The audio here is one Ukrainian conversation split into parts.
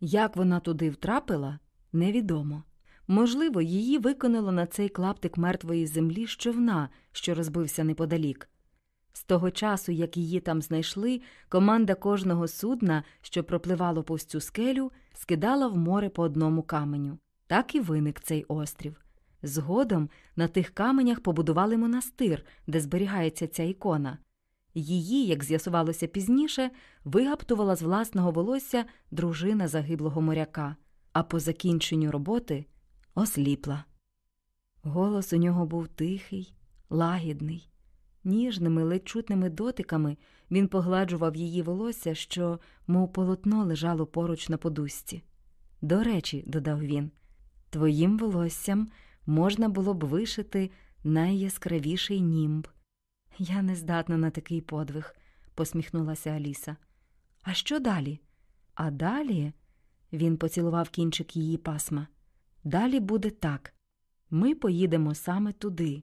Як вона туди втрапила, невідомо. Можливо, її виконало на цей клаптик мертвої землі з човна, що розбився неподалік. З того часу, як її там знайшли, команда кожного судна, що пропливало повз цю скелю, скидала в море по одному каменю. Так і виник цей острів. Згодом на тих каменях побудували монастир, де зберігається ця ікона. Її, як з'ясувалося пізніше, вигаптувала з власного волосся дружина загиблого моряка, а по закінченню роботи осліпла. Голос у нього був тихий, лагідний. Ніжними, ледь чутними дотиками він погладжував її волосся, що, мов полотно, лежало поруч на подушці. До речі, додав він, твоїм волоссям можна було б вишити найяскравіший німб. Я не здатна на такий подвиг, посміхнулася Аліса. А що далі? А далі він поцілував кінчик її пасма. Далі буде так. Ми поїдемо саме туди,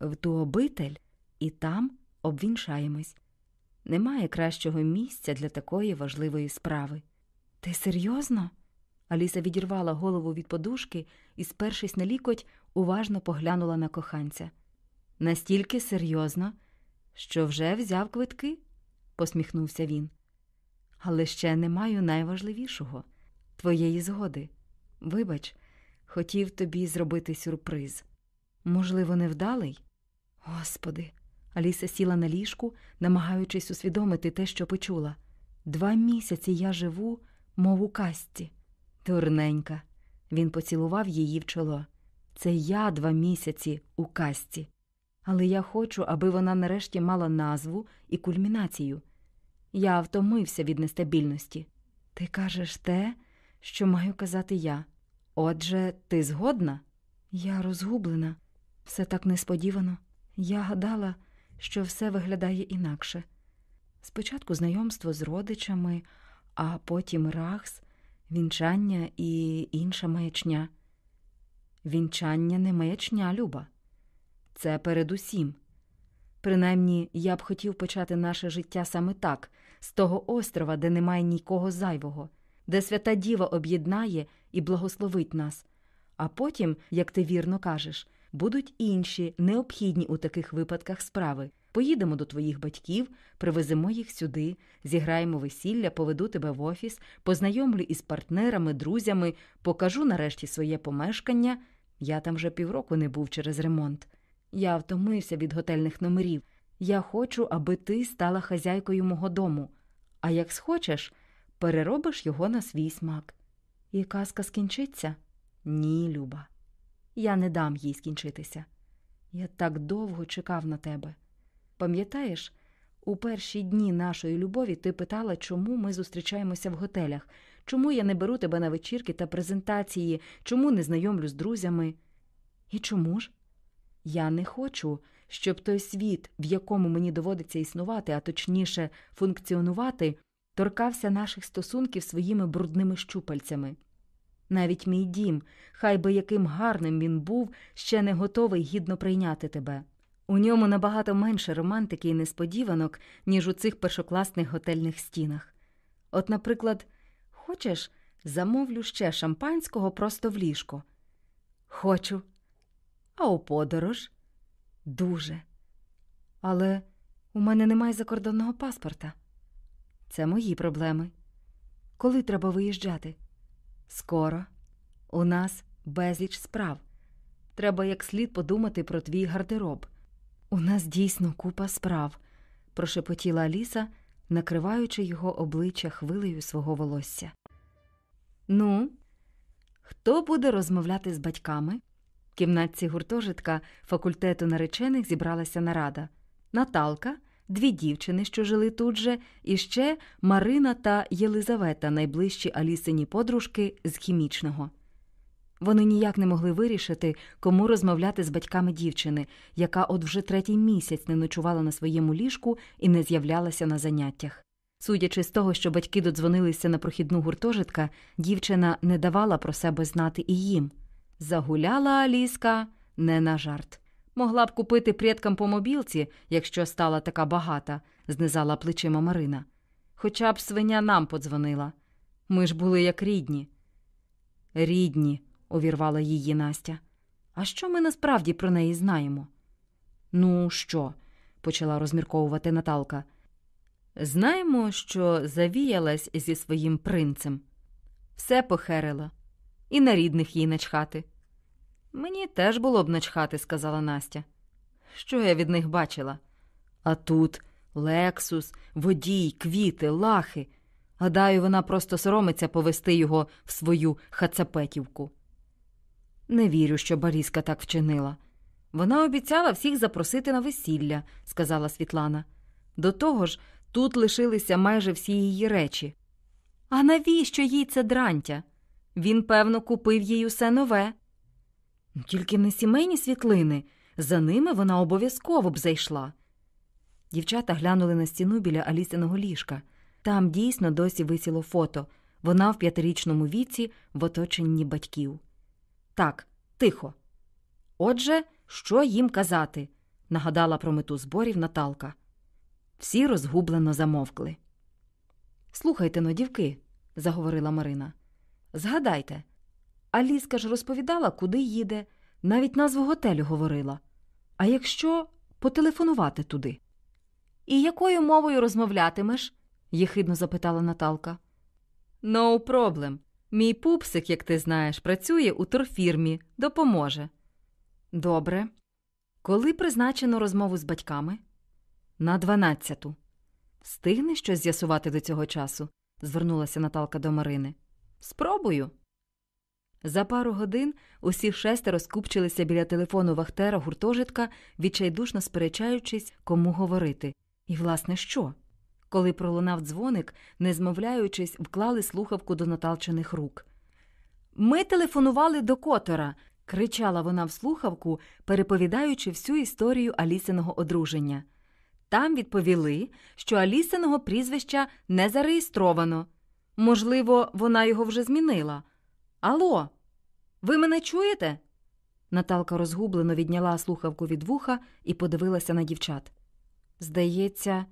в ту обитель, і там обвінчаємось. Немає кращого місця для такої важливої справи. Ти серйозно? Аліса відірвала голову від подушки і, спершись на лікоть, уважно поглянула на коханця. Настільки серйозно, що вже взяв квитки, посміхнувся він. Але ще не маю найважливішого твоєї згоди. Вибач, хотів тобі зробити сюрприз. Можливо, невдалий? Господи. Аліса сіла на ліжку, намагаючись усвідомити те, що почула. Два місяці я живу, мов у касті. Дурненька. Він поцілував її в чоло. Це я два місяці у касті. Але я хочу, аби вона нарешті мала назву і кульмінацію. Я втомився від нестабільності. Ти кажеш те, що маю казати я. Отже, ти згодна? Я розгублена. Все так несподівано. Я гадала, що все виглядає інакше. Спочатку знайомство з родичами, а потім рахс, вінчання і інша маячня. Вінчання не маячня, Люба. Це передусім. Принаймні, я б хотів почати наше життя саме так, з того острова, де немає нікого зайвого, де свята діва об'єднає і благословить нас. А потім, як ти вірно кажеш, будуть інші необхідні у таких випадках справи. Поїдемо до твоїх батьків, привеземо їх сюди, зіграємо весілля, поведу тебе в офіс, познайомлю із партнерами, друзями, покажу нарешті своє помешкання. Я там вже півроку не був через ремонт. Я втомився від готельних номерів. Я хочу, аби ти стала хазяйкою мого дому. А як схочеш, переробиш його на свій смак. І казка скінчиться? Ні, Люба. Я не дам їй скінчитися. Я так довго чекав на тебе. Пам'ятаєш, у перші дні нашої любові ти питала, чому ми зустрічаємося в готелях, чому я не беру тебе на вечірки та презентації, чому не знайомлю з друзями? І чому ж? Я не хочу, щоб той світ, в якому мені доводиться існувати, а точніше функціонувати, торкався наших стосунків своїми брудними щупальцями. Навіть мій дім, хай би яким гарним він був, ще не готовий гідно прийняти тебе. У ньому набагато менше романтики і несподіванок, ніж у цих першокласних готельних стінах. От, наприклад, хочеш, замовлю ще шампанського просто в ліжко? Хочу. А у подорож? Дуже. Але у мене немає закордонного паспорта. Це мої проблеми. Коли треба виїжджати? Скоро. У нас безліч справ. Треба як слід подумати про твій гардероб. У нас дійсно купа справ, прошепотіла Аліса, накриваючи його обличчя хвилею свого волосся. Ну, хто буде розмовляти з батьками? В кімнатці гуртожитка факультету наречених зібралася нарада. Наталка, дві дівчини, що жили тут же, і ще Марина та Єлизавета, найближчі Алісині подружки з хімічного. Вони ніяк не могли вирішити, кому розмовляти з батьками дівчини, яка от вже третій місяць не ночувала на своєму ліжку і не з'являлася на заняттях. Судячи з того, що батьки додзвонилися на прохідну гуртожитка, дівчина не давала про себе знати і їм. Загуляла Аліска не на жарт. Могла б купити предкам по мобілці, якщо стала така багата, знизала плечима Марина. Хоча б свиня нам подзвонила. Ми ж були як рідні. Рідні, увірвала її Настя. А що ми насправді про неї знаємо? Ну, що? почала розмірковувати Наталка. Знаємо, що завіялась зі своїм принцем. Все похерила, і на рідних їй начхати. Мені теж було б начхати, сказала Настя. Що я від них бачила? А тут Лексус, водій, квіти, лахи. Гадаю, вона просто соромиться повести його в свою хацапетівку. Не вірю, що Баріска так вчинила. Вона обіцяла всіх запросити на весілля, сказала Світлана. До того ж, тут лишилися майже всі її речі. А навіщо їй це дрантя? Він, певно, купив їй усе нове. Тільки не сімейні світлини, за ними вона обов'язково б зайшла. Дівчата глянули на стіну біля Алісиного ліжка. Там дійсно досі висіло фото. Вона в п'ятирічному віці в оточенні батьків. Так, тихо. Отже, що їм казати? нагадала про мету зборів Наталка. Всі розгублено замовкли. Слухайте но, дівки, заговорила Марина. Згадайте, Аліска ж розповідала, куди їде, навіть назву готелю говорила. А якщо потелефонувати туди? І якою мовою розмовлятимеш? єхидно запитала Наталка. No problem. Мій пупсик, як ти знаєш, працює у турфірмі, допоможе. Добре. Коли призначено розмову з батьками? На дванадцяту. Встигне щось з'ясувати до цього часу? звернулася Наталка до Марини. Спробую. За пару годин усі шестеро скупчилися біля телефону Вахтера гуртожитка, відчайдушно сперечаючись, кому говорити. І, власне, що? Коли пролунав дзвоник, не змовляючись, вклали слухавку до Наталчиних рук. Ми телефонували до котора. кричала вона в слухавку, переповідаючи всю історію Алісиного одруження. Там відповіли, що Алісиного прізвища не зареєстровано. Можливо, вона його вже змінила. Алло, ви мене чуєте? Наталка розгублено відняла слухавку від вуха і подивилася на дівчат. Здається,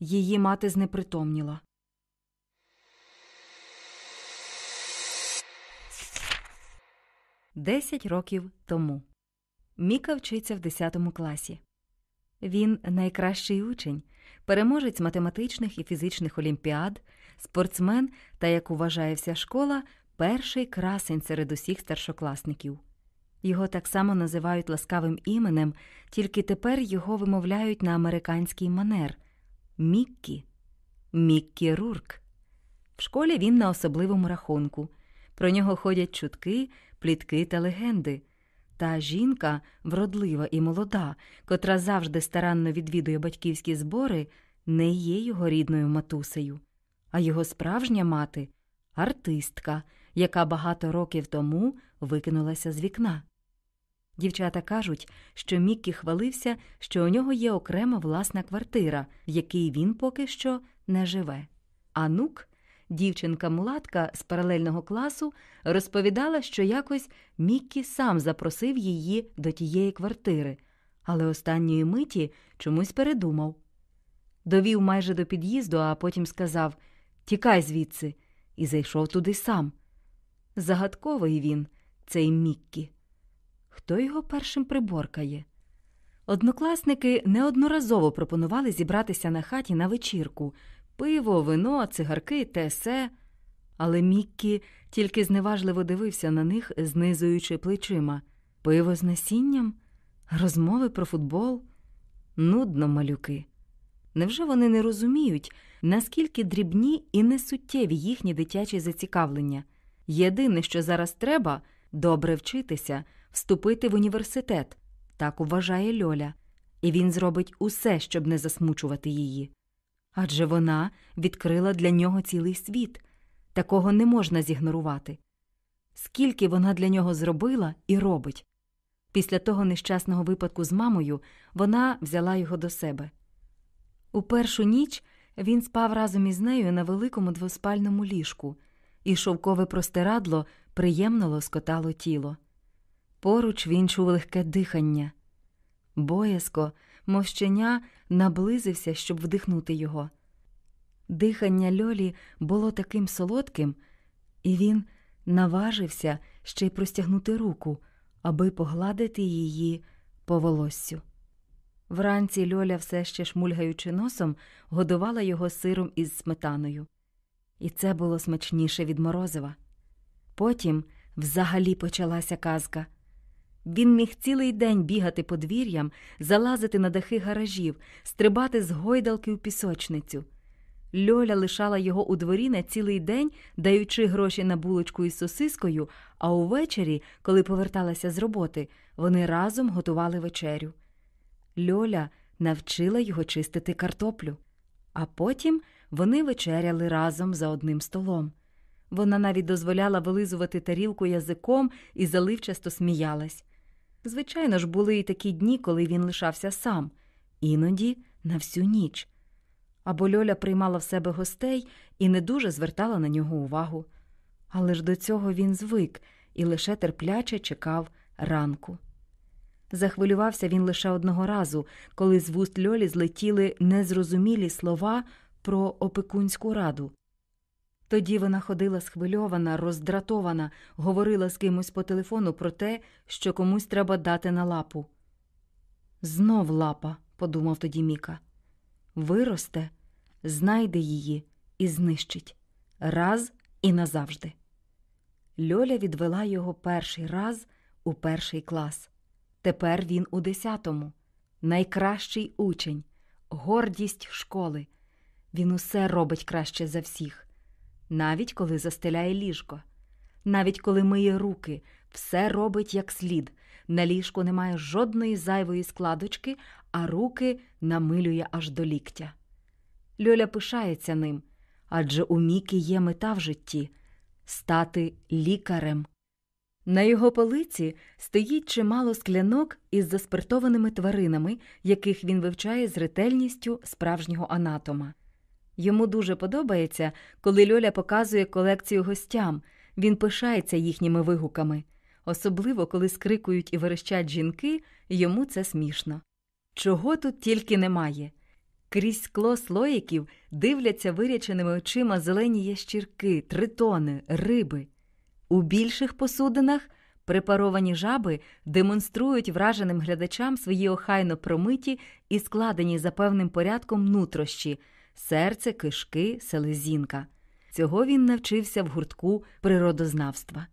її мати знепритомніла. Десять років тому Міка вчиться в 10 класі. Він найкращий учень, переможець математичних і фізичних олімпіад, спортсмен та, як вважає вся школа, перший красень серед усіх старшокласників. Його так само називають ласкавим іменем, тільки тепер його вимовляють на американський манер Міккі, Міккі Рурк. В школі він на особливому рахунку. Про нього ходять чутки, плітки та легенди. Та жінка, вродлива і молода, котра завжди старанно відвідує батьківські збори, не є його рідною матусею, а його справжня мати артистка, яка багато років тому викинулася з вікна. Дівчата кажуть, що Міккі хвалився, що у нього є окрема власна квартира, в якій він поки що не живе. А Нук, дівчинка-мулатка з паралельного класу, розповідала, що якось Міккі сам запросив її до тієї квартири, але останньої миті чомусь передумав. Довів майже до під'їзду, а потім сказав Тікай звідси, і зайшов туди сам. Загадковий він, цей Міккі. Хто його першим приборкає? Однокласники неодноразово пропонували зібратися на хаті на вечірку пиво, вино, цигарки, тесе. Але Міккі тільки зневажливо дивився на них, знизуючи плечима. Пиво з насінням? Розмови про футбол? Нудно, малюки. Невже вони не розуміють, наскільки дрібні і несуттєві їхні дитячі зацікавлення? Єдине, що зараз треба добре вчитися, вступити в університет, так вважає Льоля, і він зробить усе, щоб не засмучувати її. Адже вона відкрила для нього цілий світ, такого не можна зігнорувати. Скільки вона для нього зробила і робить. Після того нещасного випадку з мамою вона взяла його до себе. У першу ніч він спав разом із нею на великому двоспальному ліжку, і шовкове простирадло приємно лоскотало тіло. Поруч він чув легке дихання. Боязко, мов щеня, наблизився, щоб вдихнути його. Дихання Льолі було таким солодким, і він наважився ще й простягнути руку, аби погладити її по волоссю. Вранці Льоля, все ще шмульгаючи носом, годувала його сиром із сметаною. І це було смачніше від морозива. Потім взагалі почалася казка. Він міг цілий день бігати подвір'ям, залазити на дахи гаражів, стрибати з гойдалки у пісочницю. Льоля лишала його у дворі на цілий день, даючи гроші на булочку із сосискою, а увечері, коли поверталася з роботи, вони разом готували вечерю. Льоля навчила його чистити картоплю, а потім вони вечеряли разом за одним столом. Вона навіть дозволяла вилизувати тарілку язиком і заливчасто сміялась. Звичайно ж, були і такі дні, коли він лишався сам, іноді на всю ніч. Або Льоля приймала в себе гостей і не дуже звертала на нього увагу. Але ж до цього він звик і лише терпляче чекав ранку. Захвилювався він лише одного разу, коли з вуст Льолі злетіли незрозумілі слова про опекунську раду. Тоді вона ходила схвильована, роздратована, говорила з кимось по телефону про те, що комусь треба дати на лапу. Знов лапа, подумав тоді Міка. Виросте, знайде її і знищить раз і назавжди. Льоля відвела його перший раз у перший клас. Тепер він у десятому, найкращий учень, гордість школи. Він усе робить краще за всіх, навіть коли застеляє ліжко, навіть коли миє руки, все робить як слід. На ліжку немає жодної зайвої складочки, а руки намилює аж до ліктя. Льоля пишається ним, адже у Міки є мета в житті стати лікарем. На його полиці стоїть чимало склянок із заспиртованими тваринами, яких він вивчає з ретельністю справжнього анатома. Йому дуже подобається, коли Льоля показує колекцію гостям, він пишається їхніми вигуками. Особливо, коли скрикують і верещать жінки, йому це смішно. Чого тут тільки немає. Крізь скло слоїків дивляться виряченими очима зелені ящірки, тритони, риби. У більших посудинах препаровані жаби демонструють враженим глядачам свої охайно промиті і складені за певним порядком нутрощі серце, кишки, селезінка. Цього він навчився в гуртку природознавства.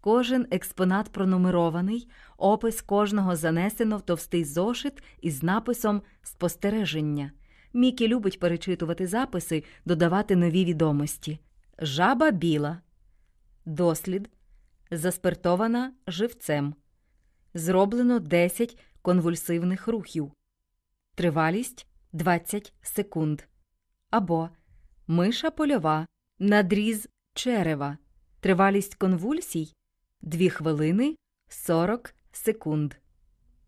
Кожен експонат пронумерований, опис кожного занесено в товстий зошит із написом спостереження. Мікі любить перечитувати записи, додавати нові відомості. Жаба біла. Дослід. Заспиртована живцем. Зроблено 10 конвульсивних рухів. Тривалість 20 секунд. Або миша польова. Надріз черева. Тривалість конвульсій 2 хвилини 40 секунд.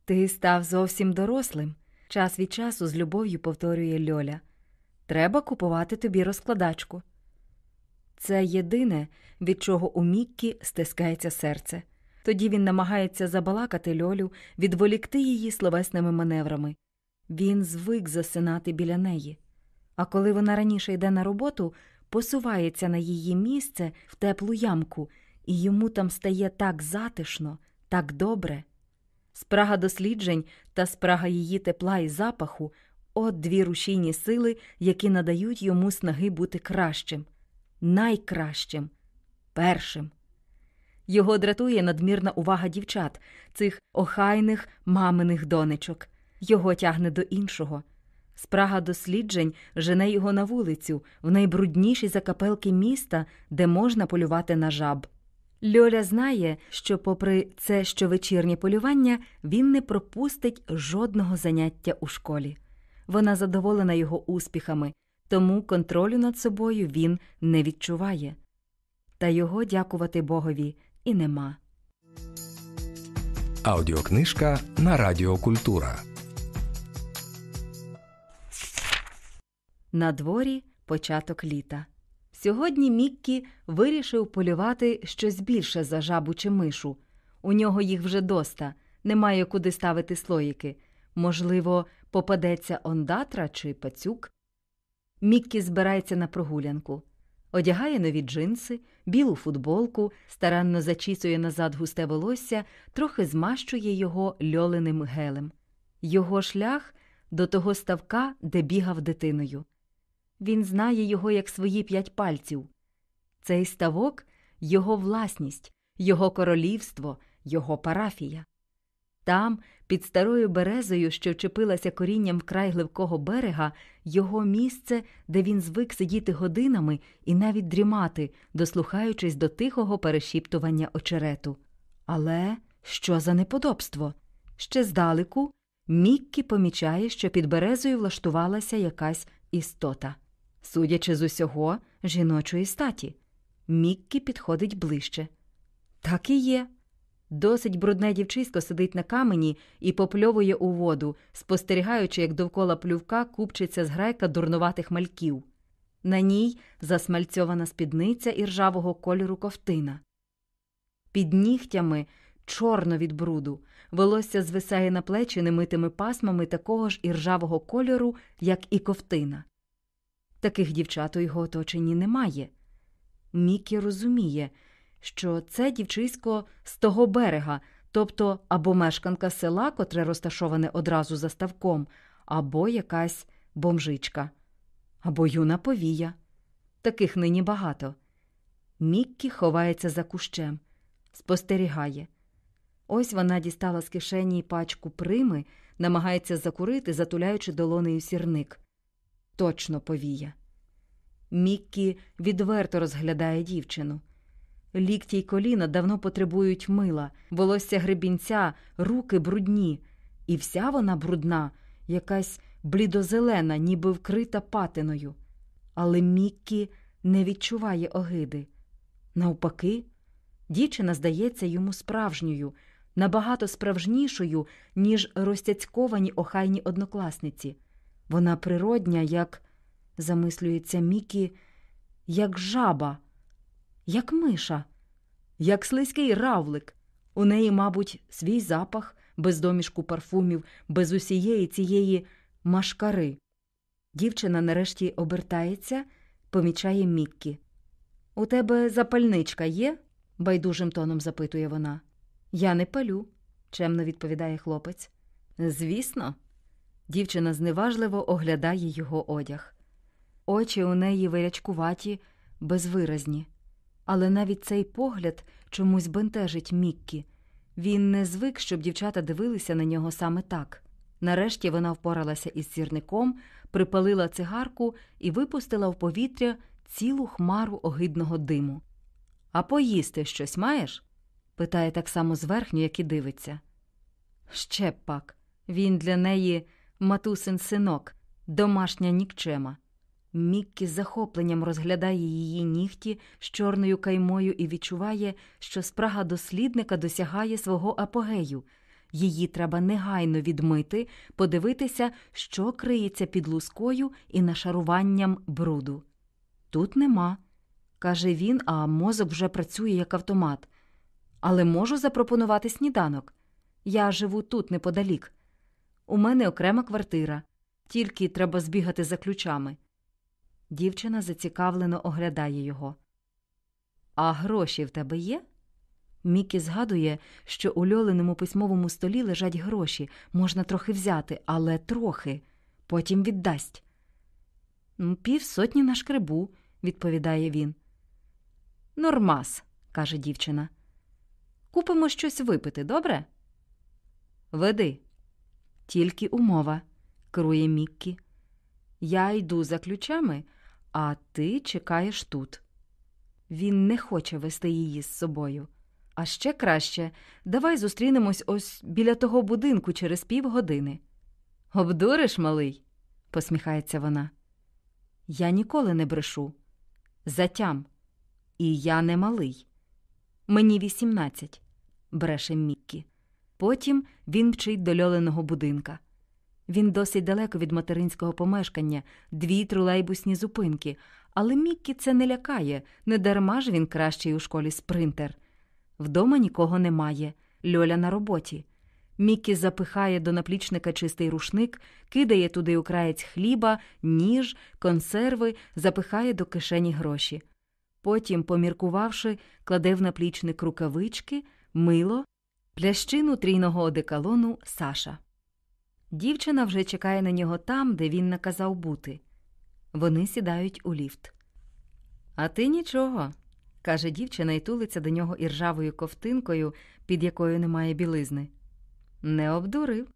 Ти став зовсім дорослим. Час від часу з любов'ю повторює Льоля. Треба купувати тобі розкладачку. Це єдине, від чого у Міккі стискається серце. Тоді він намагається забалакати Льолю, відволікти її словесними маневрами. Він звик засинати біля неї. А коли вона раніше йде на роботу, посувається на її місце в теплу ямку, і йому там стає так затишно, так добре. Спрага досліджень та спрага її тепла і запаху от дві рушійні сили, які надають йому снаги бути кращим, найкращим, першим. Його дратує надмірна увага дівчат, цих охайних маминих донечок. Його тягне до іншого. Спрага досліджень жене його на вулицю, в найбрудніші закапелки міста, де можна полювати на жаб. Льоля знає, що, попри це щовечірнє полювання, він не пропустить жодного заняття у школі. Вона задоволена його успіхами, тому контролю над собою він не відчуває. Та його дякувати Богові і нема. Аудіокнижка на Радіо Культура. На дворі початок літа. Сьогодні Міккі вирішив полювати щось більше за жабу чи мишу. У нього їх вже доста, немає куди ставити слоїки. Можливо, попадеться ондатра чи пацюк. Міккі збирається на прогулянку. Одягає нові джинси, білу футболку, старанно зачісує назад густе волосся, трохи змащує його льоленим гелем. Його шлях до того ставка, де бігав дитиною. Він знає його як свої п'ять пальців. Цей ставок його власність, його королівство, його парафія. Там, під старою березою, що вчепилася корінням в край гливкого берега, його місце, де він звик сидіти годинами і навіть дрімати, дослухаючись до тихого перешіптування очерету. Але що за неподобство? Ще здалеку Міккі помічає, що під березою влаштувалася якась істота. Судячи з усього, жіночої статі. Міккі підходить ближче. Так і є. Досить брудне дівчисько сидить на камені і попльовує у воду, спостерігаючи, як довкола плювка купчиться зграйка дурнуватих мальків. На ній засмальцьована спідниця і ржавого кольору ковтина. Під нігтями чорно від бруду, волосся звисає на плечі немитими пасмами такого ж іржавого кольору, як і ковтина. Таких дівчат у його оточенні немає. Мікі розуміє, що це дівчисько з того берега, тобто або мешканка села, котре розташоване одразу за ставком, або якась бомжичка, або юна повія. Таких нині багато. Міккі ховається за кущем, спостерігає. Ось вона дістала з кишені пачку прими, намагається закурити, затуляючи долонею сірник. Точно повія. Міккі відверто розглядає дівчину. Лікті й коліна давно потребують мила, волосся гребінця, руки брудні, і вся вона брудна, якась блідозелена, ніби вкрита патиною. Але Міккі не відчуває огиди. Навпаки, дівчина здається йому справжньою, набагато справжнішою, ніж розтяцьковані охайні однокласниці. Вона природня, як, замислюється Мікі, як жаба, як миша, як слизький равлик. У неї, мабуть, свій запах, без домішку парфумів, без усієї цієї машкари. Дівчина нарешті обертається, помічає Міккі. У тебе запальничка є? байдужим тоном запитує вона. Я не палю, чемно відповідає хлопець. Звісно. Дівчина зневажливо оглядає його одяг. Очі у неї вирячкуваті, безвиразні. Але навіть цей погляд чомусь бентежить Міккі. Він не звик, щоб дівчата дивилися на нього саме так. Нарешті вона впоралася із сірником, припалила цигарку і випустила в повітря цілу хмару огидного диму. А поїсти щось маєш? питає так само зверхньо, як і дивиться. Ще б пак. Він для неї матусин синок, домашня нікчема. Міккі з захопленням розглядає її нігті з чорною каймою і відчуває, що спрага дослідника досягає свого апогею. Її треба негайно відмити, подивитися, що криється під лускою і нашаруванням бруду. Тут нема, каже він, а мозок вже працює як автомат. Але можу запропонувати сніданок. Я живу тут неподалік. У мене окрема квартира, тільки треба збігати за ключами. Дівчина зацікавлено оглядає його. А гроші в тебе є? Мікі згадує, що у льоленому письмовому столі лежать гроші, можна трохи взяти, але трохи, потім віддасть. Пів сотні на шкребу, відповідає він. Нормас, каже дівчина. Купимо щось випити, добре? Веди. Тільки умова, керує Міккі. Я йду за ключами, а ти чекаєш тут. Він не хоче вести її з собою. А ще краще, давай зустрінемось ось біля того будинку через півгодини. Обдуриш, малий, посміхається вона. Я ніколи не брешу. Затям. І я не малий. Мені вісімнадцять, бреше Міккі. Потім він мчить до льоленого будинка. Він досить далеко від материнського помешкання, дві тролейбусні зупинки, але Міккі це не лякає, не дарма ж він кращий у школі спринтер. Вдома нікого немає, Льоля на роботі. Міккі запихає до наплічника чистий рушник, кидає туди украєць хліба, ніж, консерви, запихає до кишені гроші. Потім, поміркувавши, кладе в наплічник рукавички, мило, плящину трійного одеколону Саша. Дівчина вже чекає на нього там, де він наказав бути. Вони сідають у ліфт. А ти нічого, каже дівчина і тулиться до нього іржавою ковтинкою, під якою немає білизни. Не обдурив.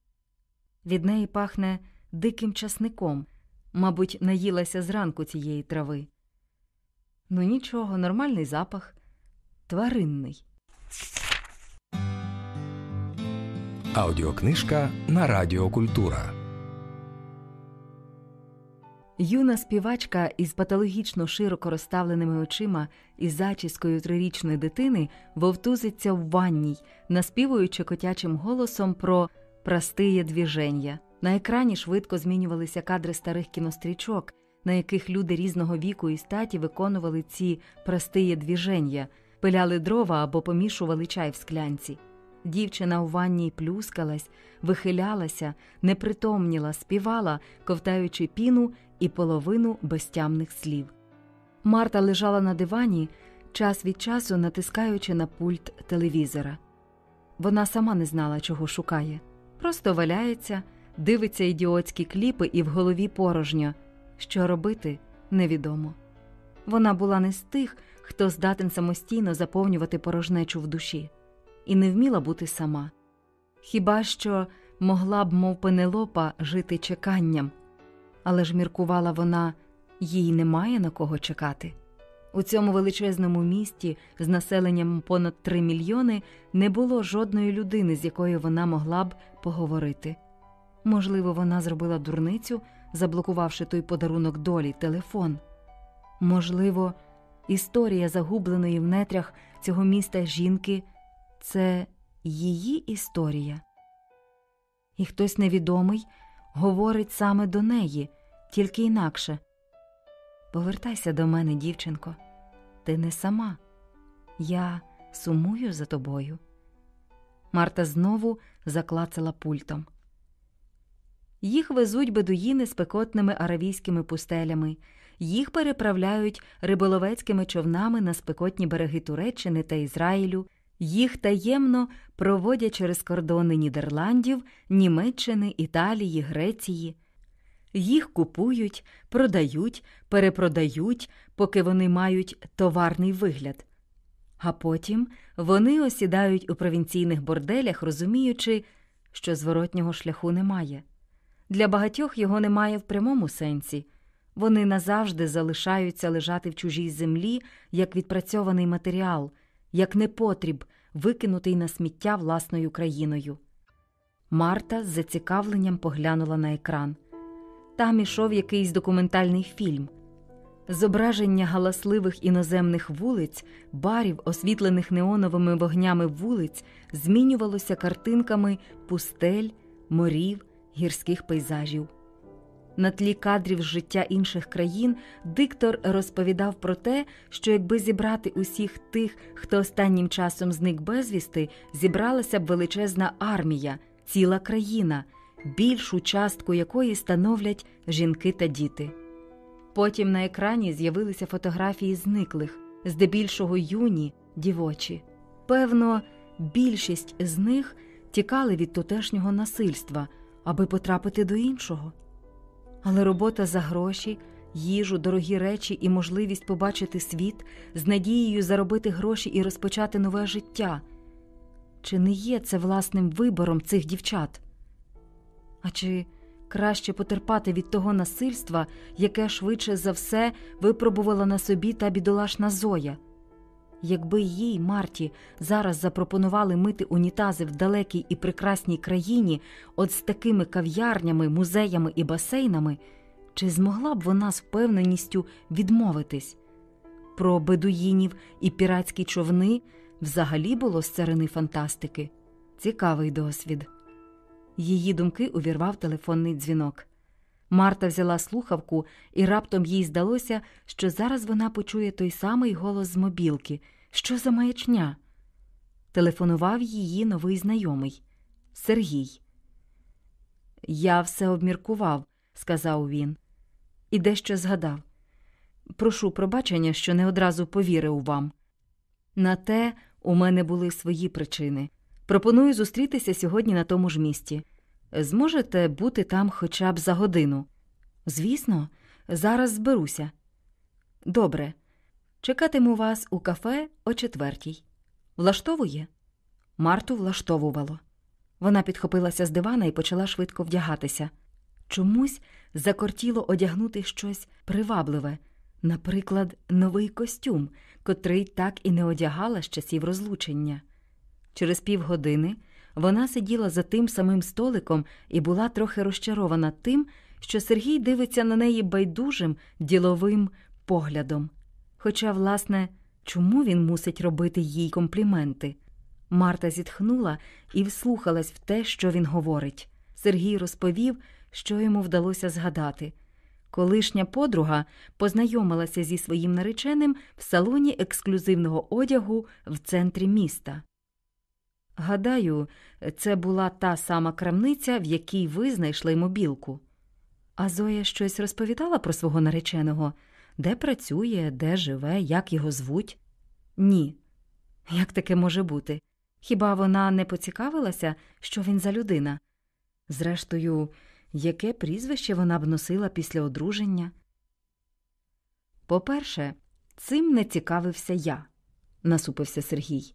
Від неї пахне диким часником, мабуть, наїлася зранку цієї трави. Ну нічого, нормальний запах, тваринний. Аудіокнижка на Радіо Культура. Юна співачка із патологічно широко розставленими очима і зачіскою трирічної дитини вовтузиться в ванній, наспівуючи котячим голосом про простиє двіження. На екрані швидко змінювалися кадри старих кінострічок, на яких люди різного віку і статі виконували ці простиє двіження, пиляли дрова або помішували чай в склянці. Дівчина у ванній плюскалась, вихилялася, непритомніла, співала, ковтаючи піну і половину безтямних слів. Марта лежала на дивані, час від часу натискаючи на пульт телевізора. Вона сама не знала, чого шукає. Просто валяється, дивиться ідіотські кліпи і в голові порожньо. Що робити, невідомо. Вона була не з тих, хто здатен самостійно заповнювати порожнечу в душі, і не вміла бути сама. Хіба що могла б, мов Пенелопа, жити чеканням, але ж міркувала вона, їй немає на кого чекати. У цьому величезному місті з населенням понад три мільйони не було жодної людини, з якою вона могла б поговорити. Можливо, вона зробила дурницю, заблокувавши той подарунок долі телефон. Можливо, історія загубленої в нетрях цього міста жінки це її історія. І хтось невідомий говорить саме до неї, тільки інакше. Повертайся до мене, дівчинко, ти не сама. Я сумую за тобою. Марта знову заклацала пультом. Їх везуть бедуїни спекотними аравійськими пустелями, їх переправляють риболовецькими човнами на спекотні береги Туреччини та Ізраїлю, їх таємно проводять через кордони Нідерландів, Німеччини, Італії, Греції. Їх купують, продають, перепродають, поки вони мають товарний вигляд. А потім вони осідають у провінційних борделях, розуміючи, що зворотнього шляху немає. Для багатьох його немає в прямому сенсі. Вони назавжди залишаються лежати в чужій землі як відпрацьований матеріал, як непотріб, викинутий на сміття власною країною. Марта з зацікавленням поглянула на екран. Там ішов якийсь документальний фільм. Зображення галасливих іноземних вулиць, барів, освітлених неоновими вогнями вулиць, змінювалося картинками пустель, морів, гірських пейзажів. На тлі кадрів з життя інших країн диктор розповідав про те, що якби зібрати усіх тих, хто останнім часом зник безвісти, зібралася б величезна армія, ціла країна, більшу частку якої становлять жінки та діти. Потім на екрані з'явилися фотографії зниклих, здебільшого юні, дівочі. Певно, більшість з них тікали від тутешнього насильства, аби потрапити до іншого. Але робота за гроші, їжу, дорогі речі і можливість побачити світ з надією заробити гроші і розпочати нове життя. Чи не є це власним вибором цих дівчат? А чи краще потерпати від того насильства, яке швидше за все випробувала на собі та бідолашна Зоя? Якби їй, Марті, зараз запропонували мити унітази в далекій і прекрасній країні, от з такими кав'ярнями, музеями і басейнами, чи змогла б вона з впевненістю відмовитись? Про бедуїнів і піратські човни взагалі було з царини фантастики. Цікавий досвід. Її думки увірвав телефонний дзвінок. Марта взяла слухавку, і раптом їй здалося, що зараз вона почує той самий голос з мобілки. Що за маячня? Телефонував її новий знайомий. Сергій. Я все обміркував, сказав він, і дещо згадав. Прошу пробачення, що не одразу повірив вам. На те у мене були свої причини. Пропоную зустрітися сьогодні на тому ж місці. Зможете бути там хоча б за годину? Звісно, зараз зберуся. Добре. Чекатиму вас у кафе о четвертій. Влаштовує? Марту влаштовувало. Вона підхопилася з дивана і почала швидко вдягатися. Чомусь закортіло одягнути щось привабливе, наприклад, новий костюм, котрий так і не одягала з часів розлучення. Через півгодини вона сиділа за тим самим столиком і була трохи розчарована тим, що Сергій дивиться на неї байдужим, діловим поглядом. Хоча, власне, чому він мусить робити їй компліменти? Марта зітхнула і вслухалась в те, що він говорить. Сергій розповів, що йому вдалося згадати. Колишня подруга познайомилася зі своїм нареченим в салоні ексклюзивного одягу в центрі міста. Гадаю, це була та сама крамниця, в якій ви знайшли мобілку. А Зоя щось розповідала про свого нареченого де працює, де живе, як його звуть? Ні. Як таке може бути? Хіба вона не поцікавилася, що він за людина? Зрештою, яке прізвище вона б носила після одруження? По-перше, цим не цікавився я, насупився Сергій.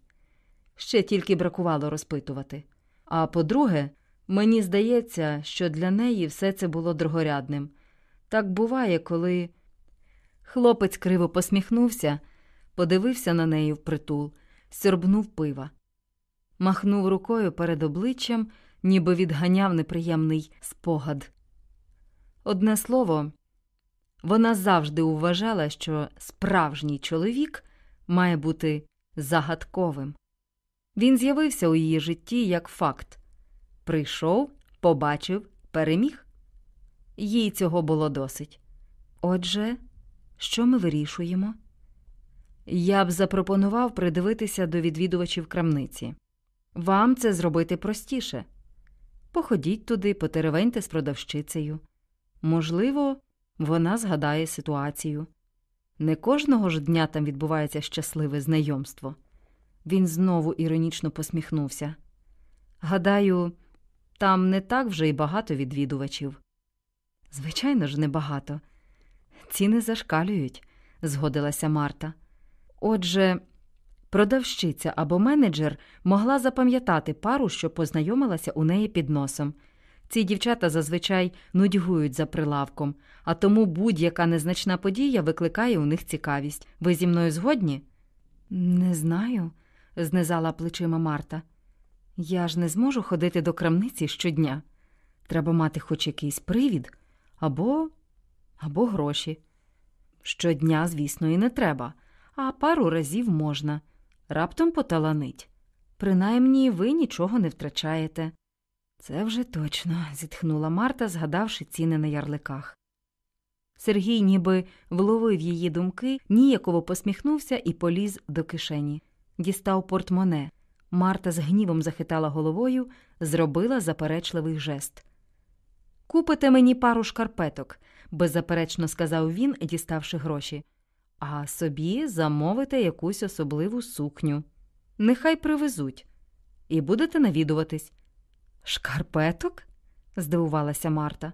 Ще тільки бракувало розпитувати. А по-друге, мені здається, що для неї все це було другорядним. Так буває, коли. Хлопець криво посміхнувся, подивився на неї впритул, сьорбнув пива, махнув рукою перед обличчям, ніби відганяв неприємний спогад. Одне слово, вона завжди вважала, що справжній чоловік має бути загадковим. Він з'явився у її житті як факт прийшов, побачив, переміг. Їй цього було досить. Отже, що ми вирішуємо? Я б запропонував придивитися до відвідувачів крамниці. Вам це зробити простіше. Походіть туди, потеревеньте з продавщицею. Можливо, вона згадає ситуацію. Не кожного ж дня там відбувається щасливе знайомство. Він знову іронічно посміхнувся. Гадаю, там не так вже й багато відвідувачів. Звичайно ж, небагато. Ціни зашкалюють, згодилася Марта. Отже, продавщиця або менеджер могла запам'ятати пару, що познайомилася у неї під носом. Ці дівчата зазвичай нудьгують за прилавком, а тому будь-яка незначна подія викликає у них цікавість. Ви зі мною згодні? Не знаю, знизала плечима Марта. Я ж не зможу ходити до крамниці щодня. Треба мати хоч якийсь привід або або гроші. Щодня, звісно, і не треба, а пару разів можна. Раптом поталанить. Принаймні ви нічого не втрачаєте. Це вже точно, зітхнула Марта, згадавши ціни на ярликах. Сергій ніби вловив її думки, ніяково посміхнувся і поліз до кишені. Дістав портмоне. Марта з гнівом захитала головою, зробила заперечливий жест. Купите мені пару шкарпеток, беззаперечно сказав він, діставши гроші, а собі замовите якусь особливу сукню. Нехай привезуть, і будете навідуватись. Шкарпеток? здивувалася Марта.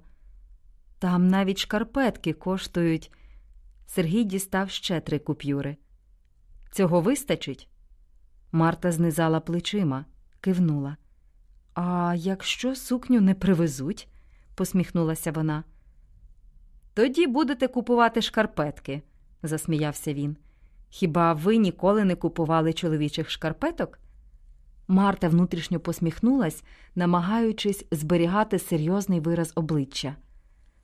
Там навіть шкарпетки коштують. Сергій дістав ще три купюри. Цього вистачить? Марта знизала плечима, кивнула. А якщо сукню не привезуть? посміхнулася вона. Тоді будете купувати шкарпетки, засміявся він. Хіба ви ніколи не купували чоловічих шкарпеток? Марта внутрішньо посміхнулась, намагаючись зберігати серйозний вираз обличчя.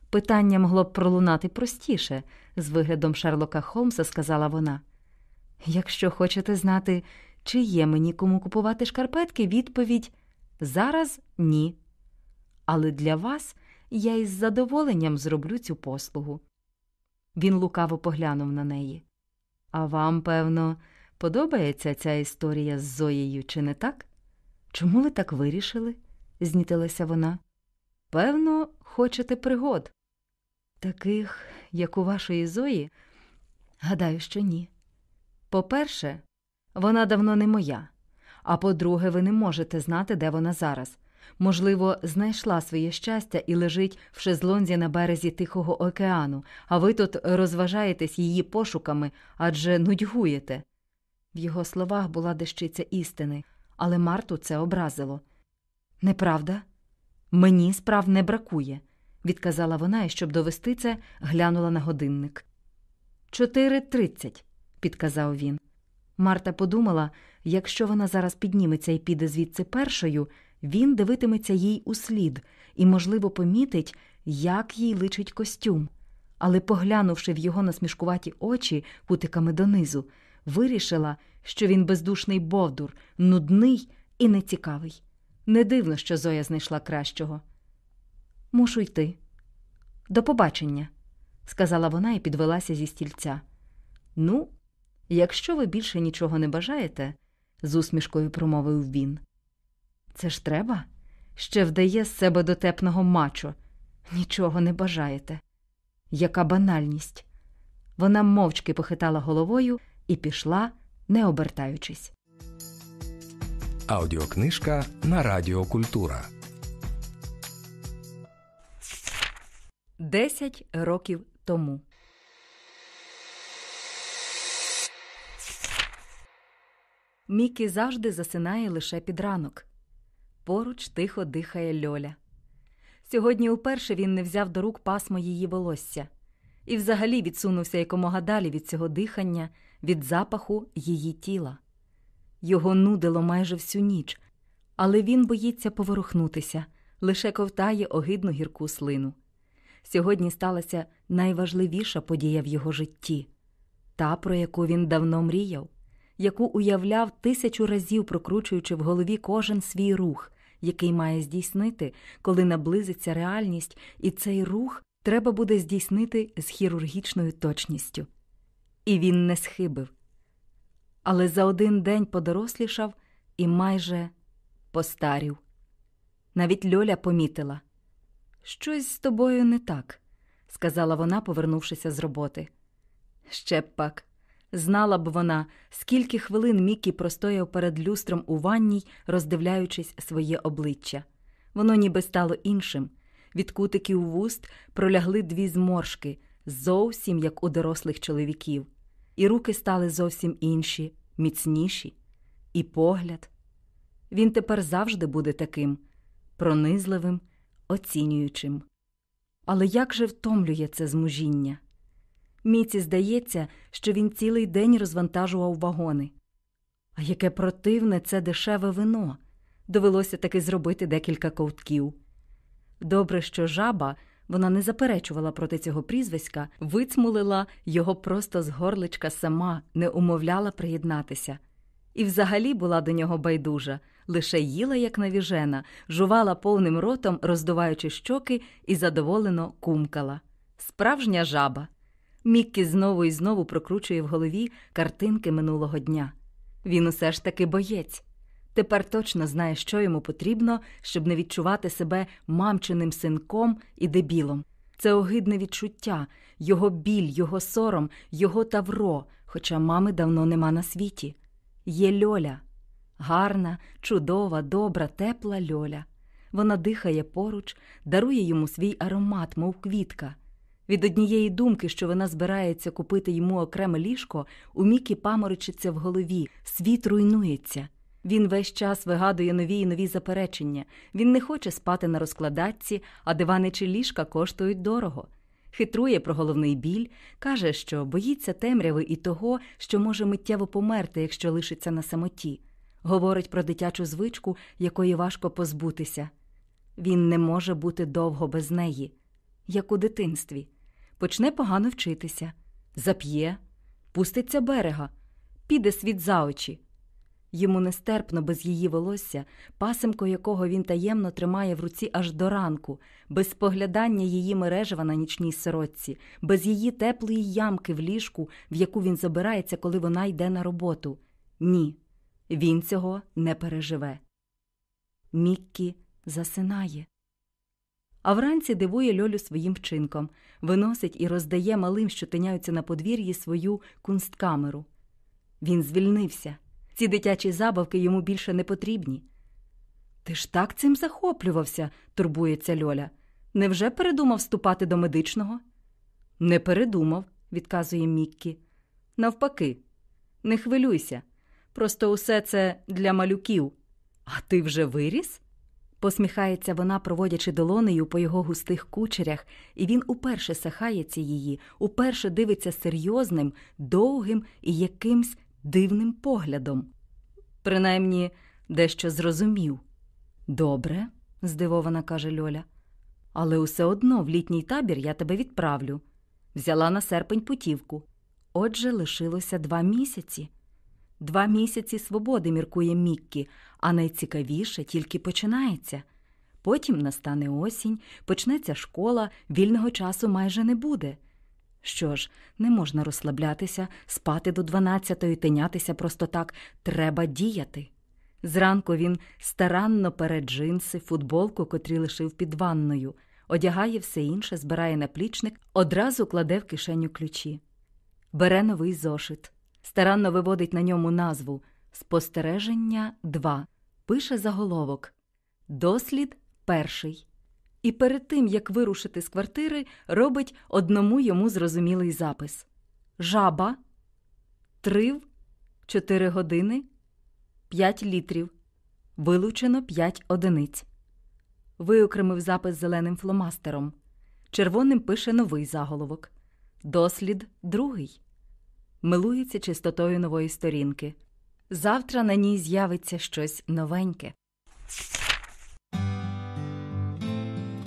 Питання могло б пролунати простіше, з виглядом Шерлока Холмса сказала вона. Якщо хочете знати, чи є мені кому купувати шкарпетки, відповідь зараз ні. Але для вас я із задоволенням зроблю цю послугу. Він лукаво поглянув на неї. А вам, певно, подобається ця історія з Зоєю, чи не так? Чому ви так вирішили? знітилася вона. Певно, хочете пригод. Таких, як у вашої Зої, гадаю, що ні. По-перше, вона давно не моя. А по-друге, ви не можете знати, де вона зараз. Можливо, знайшла своє щастя і лежить в шезлонзі на березі Тихого океану, а ви тут розважаєтесь її пошуками адже нудьгуєте. В його словах була дещиця істини, але Марту це образило. Неправда? Мені справ не бракує, відказала вона і, щоб довести це, глянула на годинник. Чотири тридцять, підказав він. Марта подумала, якщо вона зараз підніметься і піде звідси першою, він дивитиметься їй услід і, можливо, помітить, як їй личить костюм. Але, поглянувши в його насмішкуваті очі кутиками донизу, вирішила, що він бездушний бовдур, нудний і нецікавий. Не дивно, що Зоя знайшла кращого. Мушу йти. До побачення, сказала вона і підвелася зі стільця. Ну, якщо ви більше нічого не бажаєте, з усмішкою промовив він. Це ж треба? Ще вдає з себе дотепного мачо. Нічого не бажаєте. Яка банальність. Вона мовчки похитала головою і пішла, не обертаючись. Аудіокнижка на Радіо Культура. Десять років тому. Мікі завжди засинає лише під ранок. Поруч тихо дихає Льоля. Сьогодні уперше він не взяв до рук пасмо її волосся і взагалі відсунувся якомога далі від цього дихання, від запаху її тіла. Його нудило майже всю ніч, але він боїться поворухнутися, лише ковтає огидну гірку слину. Сьогодні сталася найважливіша подія в його житті та, про яку він давно мріяв, яку уявляв тисячу разів, прокручуючи в голові кожен свій рух, який має здійснити, коли наблизиться реальність, і цей рух треба буде здійснити з хірургічною точністю. І він не схибив. Але за один день подорослішав і майже постарів. Навіть Льоля помітила. Щось з тобою не так, сказала вона, повернувшися з роботи. Ще б пак. Знала б вона, скільки хвилин Мікі простояв перед люстром у ванній, роздивляючись своє обличчя. Воно ніби стало іншим. Від кутиків вуст пролягли дві зморшки, зовсім як у дорослих чоловіків, і руки стали зовсім інші, міцніші, і погляд. Він тепер завжди буде таким пронизливим, оцінюючим. Але як же втомлює це змужіння? Міці здається, що він цілий день розвантажував вагони. А яке противне це дешеве вино. Довелося таки зробити декілька ковтків. Добре, що жаба, вона не заперечувала проти цього прізвиська, вицмулила його просто з горличка сама, не умовляла приєднатися. І взагалі була до нього байдужа, лише їла, як навіжена, жувала повним ротом, роздуваючи щоки, і задоволено кумкала. Справжня жаба. Міккі знову і знову прокручує в голові картинки минулого дня. Він усе ж таки боєць. Тепер точно знає, що йому потрібно, щоб не відчувати себе мамчиним синком і дебілом. Це огидне відчуття, його біль, його сором, його тавро, хоча мами давно нема на світі. Є льоля. Гарна, чудова, добра, тепла льоля. Вона дихає поруч, дарує йому свій аромат, мов квітка. Від однієї думки, що вона збирається купити йому окреме ліжко, у Мікі паморочиться в голові, світ руйнується. Він весь час вигадує нові і нові заперечення. Він не хоче спати на розкладатці, а дивани чи ліжка коштують дорого. Хитрує про головний біль, каже, що боїться темряви і того, що може миттєво померти, якщо лишиться на самоті. Говорить про дитячу звичку, якої важко позбутися. Він не може бути довго без неї, як у дитинстві. Почне погано вчитися, зап'є, пуститься берега, піде світ за очі. Йому нестерпно без її волосся, пасимко якого він таємно тримає в руці аж до ранку, без споглядання її мережева на нічній сорочці, без її теплої ямки в ліжку, в яку він забирається, коли вона йде на роботу. Ні, він цього не переживе. Міккі засинає. А вранці дивує Льолю своїм вчинком, виносить і роздає малим, що тиняються на подвір'ї, свою кунсткамеру. Він звільнився. Ці дитячі забавки йому більше не потрібні. Ти ж так цим захоплювався, турбується Льоля. Невже передумав вступати до медичного? Не передумав, відказує Міккі. Навпаки, не хвилюйся. Просто усе це для малюків. А ти вже виріс? Посміхається вона, проводячи долонею по його густих кучерях, і він уперше сахається її, уперше дивиться серйозним, довгим і якимсь дивним поглядом. Принаймні, дещо зрозумів. Добре, здивована каже Льоля. Але усе одно в літній табір я тебе відправлю. Взяла на серпень путівку. Отже, лишилося два місяці. Два місяці свободи, міркує Міккі, а найцікавіше тільки починається. Потім настане осінь, почнеться школа, вільного часу майже не буде. Що ж, не можна розслаблятися, спати до дванадцятої, тинятися просто так, треба діяти. Зранку він старанно перед джинси, футболку, котрі лишив під ванною, одягає все інше, збирає наплічник, одразу кладе в кишеню ключі. Бере новий зошит, старанно виводить на ньому назву Спостереження 2, пише заголовок Дослід перший. І перед тим, як вирушити з квартири, робить одному йому зрозумілий запис Жаба, трив, 4 години, 5 літрів, вилучено 5 одиниць. Виокремив запис зеленим фломастером. Червоним пише новий заголовок. Дослід другий. Милується чистотою нової сторінки. Завтра на ній з'явиться щось новеньке.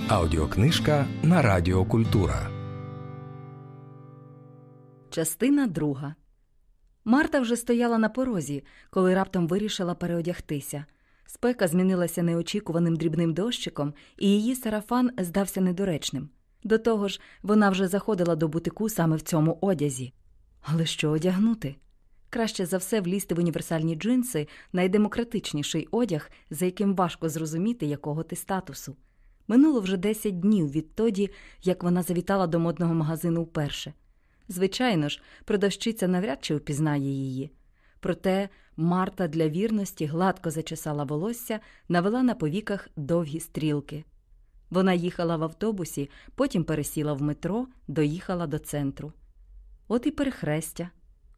Аудіокнижка на Радіо Культура. Частина друга. Марта вже стояла на порозі, коли раптом вирішила переодягтися. Спека змінилася неочікуваним дрібним дощиком, і її сарафан здався недоречним. До того ж, вона вже заходила до бутику саме в цьому одязі. Але що одягнути? Краще за все влізти в універсальні джинси найдемократичніший одяг, за яким важко зрозуміти, якого ти статусу. Минуло вже 10 днів відтоді, як вона завітала до модного магазину вперше. Звичайно ж, продавщиця навряд чи впізнає її. Проте Марта для вірності гладко зачесала волосся, навела на повіках довгі стрілки. Вона їхала в автобусі, потім пересіла в метро, доїхала до центру. От і перехрестя,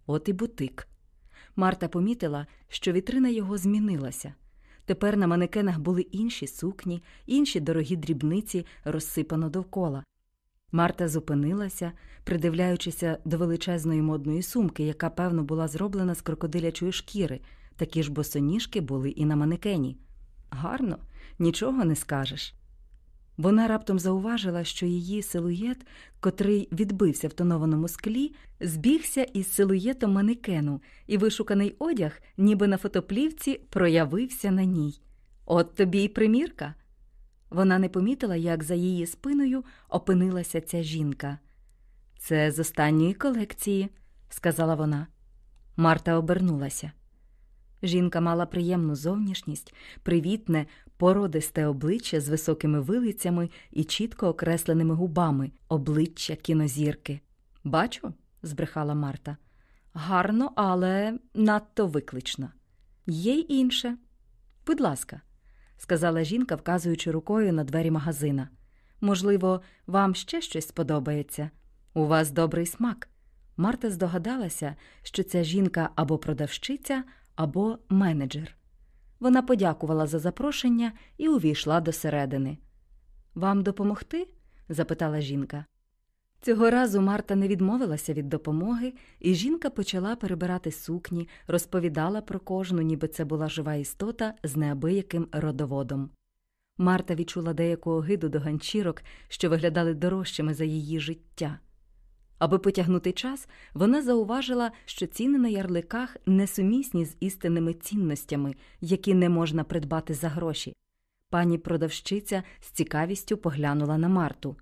от і бутик. Марта помітила, що вітрина його змінилася. Тепер на манекенах були інші сукні, інші дорогі дрібниці розсипано довкола. Марта зупинилася, придивляючися до величезної модної сумки, яка, певно, була зроблена з крокодилячої шкіри. Такі ж босоніжки були і на манекені. Гарно, нічого не скажеш. Вона раптом зауважила, що її силуєт, котрий відбився в тонованому склі, збігся із силуєтом манекену, і вишуканий одяг, ніби на фотоплівці, проявився на ній. От тобі й примірка. Вона не помітила, як за її спиною опинилася ця жінка. Це з останньої колекції, сказала вона. Марта обернулася. Жінка мала приємну зовнішність, привітне, породисте обличчя з високими вилицями і чітко окресленими губами, обличчя кінозірки. Бачу, збрехала Марта. Гарно, але надто виклично. Є й інше. Будь ласка, сказала жінка, вказуючи рукою на двері магазина. Можливо, вам ще щось сподобається. У вас добрий смак. Марта здогадалася, що ця жінка або продавщиця, або менеджер. Вона подякувала за запрошення і увійшла до середини. Вам допомогти? запитала жінка. Цього разу Марта не відмовилася від допомоги, і жінка почала перебирати сукні, розповідала про кожну, ніби це була жива істота з неабияким родоводом. Марта відчула деяку огиду до ганчірок, що виглядали дорожчими за її життя. Аби потягнути час, вона зауважила, що ціни на ярликах несумісні з істинними цінностями, які не можна придбати за гроші. Пані продавщиця з цікавістю поглянула на Марту.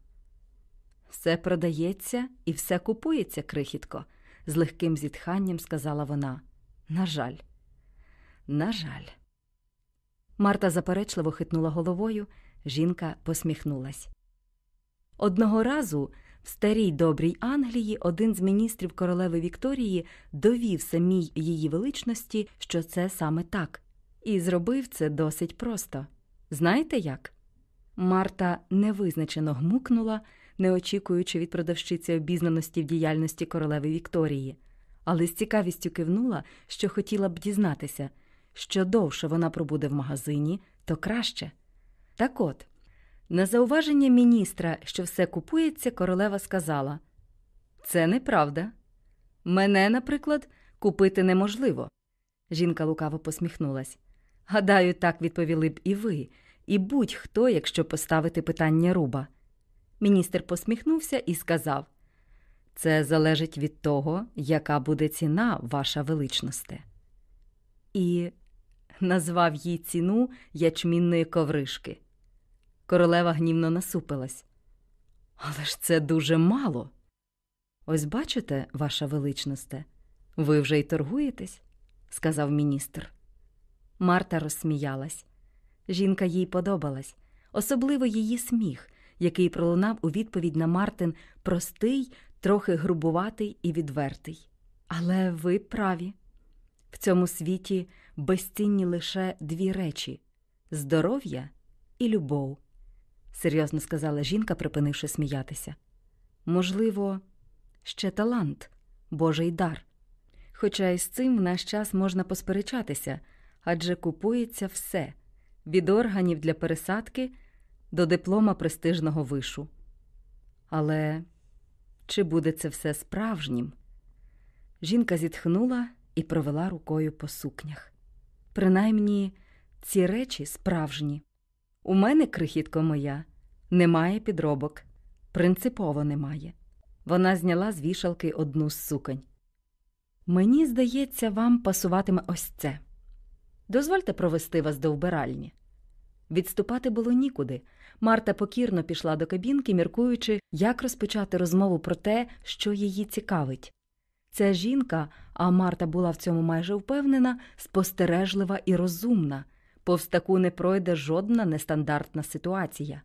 Все продається і все купується, крихітко, з легким зітханням сказала вона. На жаль, на жаль. Марта заперечливо хитнула головою, жінка посміхнулась. Одного разу в старій добрій Англії один з міністрів королеви Вікторії довів самій її величності, що це саме так, і зробив це досить просто. Знаєте як? Марта невизначено гмукнула, не очікуючи від продавщиці обізнаності в діяльності королеви Вікторії, але з цікавістю кивнула, що хотіла б дізнатися, що довше вона пробуде в магазині, то краще. Так от, на зауваження міністра, що все купується, королева сказала: Це неправда. Мене, наприклад, купити неможливо. Жінка лукаво посміхнулась. Гадаю, так відповіли б і ви, і будь-хто, якщо поставити питання руба. Міністр посміхнувся і сказав: Це залежить від того, яка буде ціна, ваша величносте. І назвав їй ціну ячмінної ковришки. Королева гнівно насупилась. Але ж це дуже мало. Ось бачите, ваша величносте, ви вже й торгуєтесь, сказав міністр. Марта розсміялась. Жінка їй подобалась, особливо її сміх, який пролунав у відповідь на Мартин простий, трохи грубуватий і відвертий. Але ви праві. В цьому світі безцінні лише дві речі здоров'я і любов, серйозно сказала жінка, припинивши сміятися. Можливо, ще талант, Божий дар. Хоча із цим в наш час можна посперечатися, адже купується все від органів для пересадки до диплома престижного вишу. Але чи буде це все справжнім? Жінка зітхнула і провела рукою по сукнях. Принаймні, ці речі справжні. У мене, крихітко моя, немає підробок, принципово немає. Вона зняла з вішалки одну з суконь. Мені здається, вам пасуватиме ось це. Дозвольте провести вас до вбиральні. Відступати було нікуди. Марта покірно пішла до кабінки, міркуючи, як розпочати розмову про те, що її цікавить. Ця жінка, а Марта була в цьому майже впевнена, спостережлива і розумна, повз таку не пройде жодна нестандартна ситуація.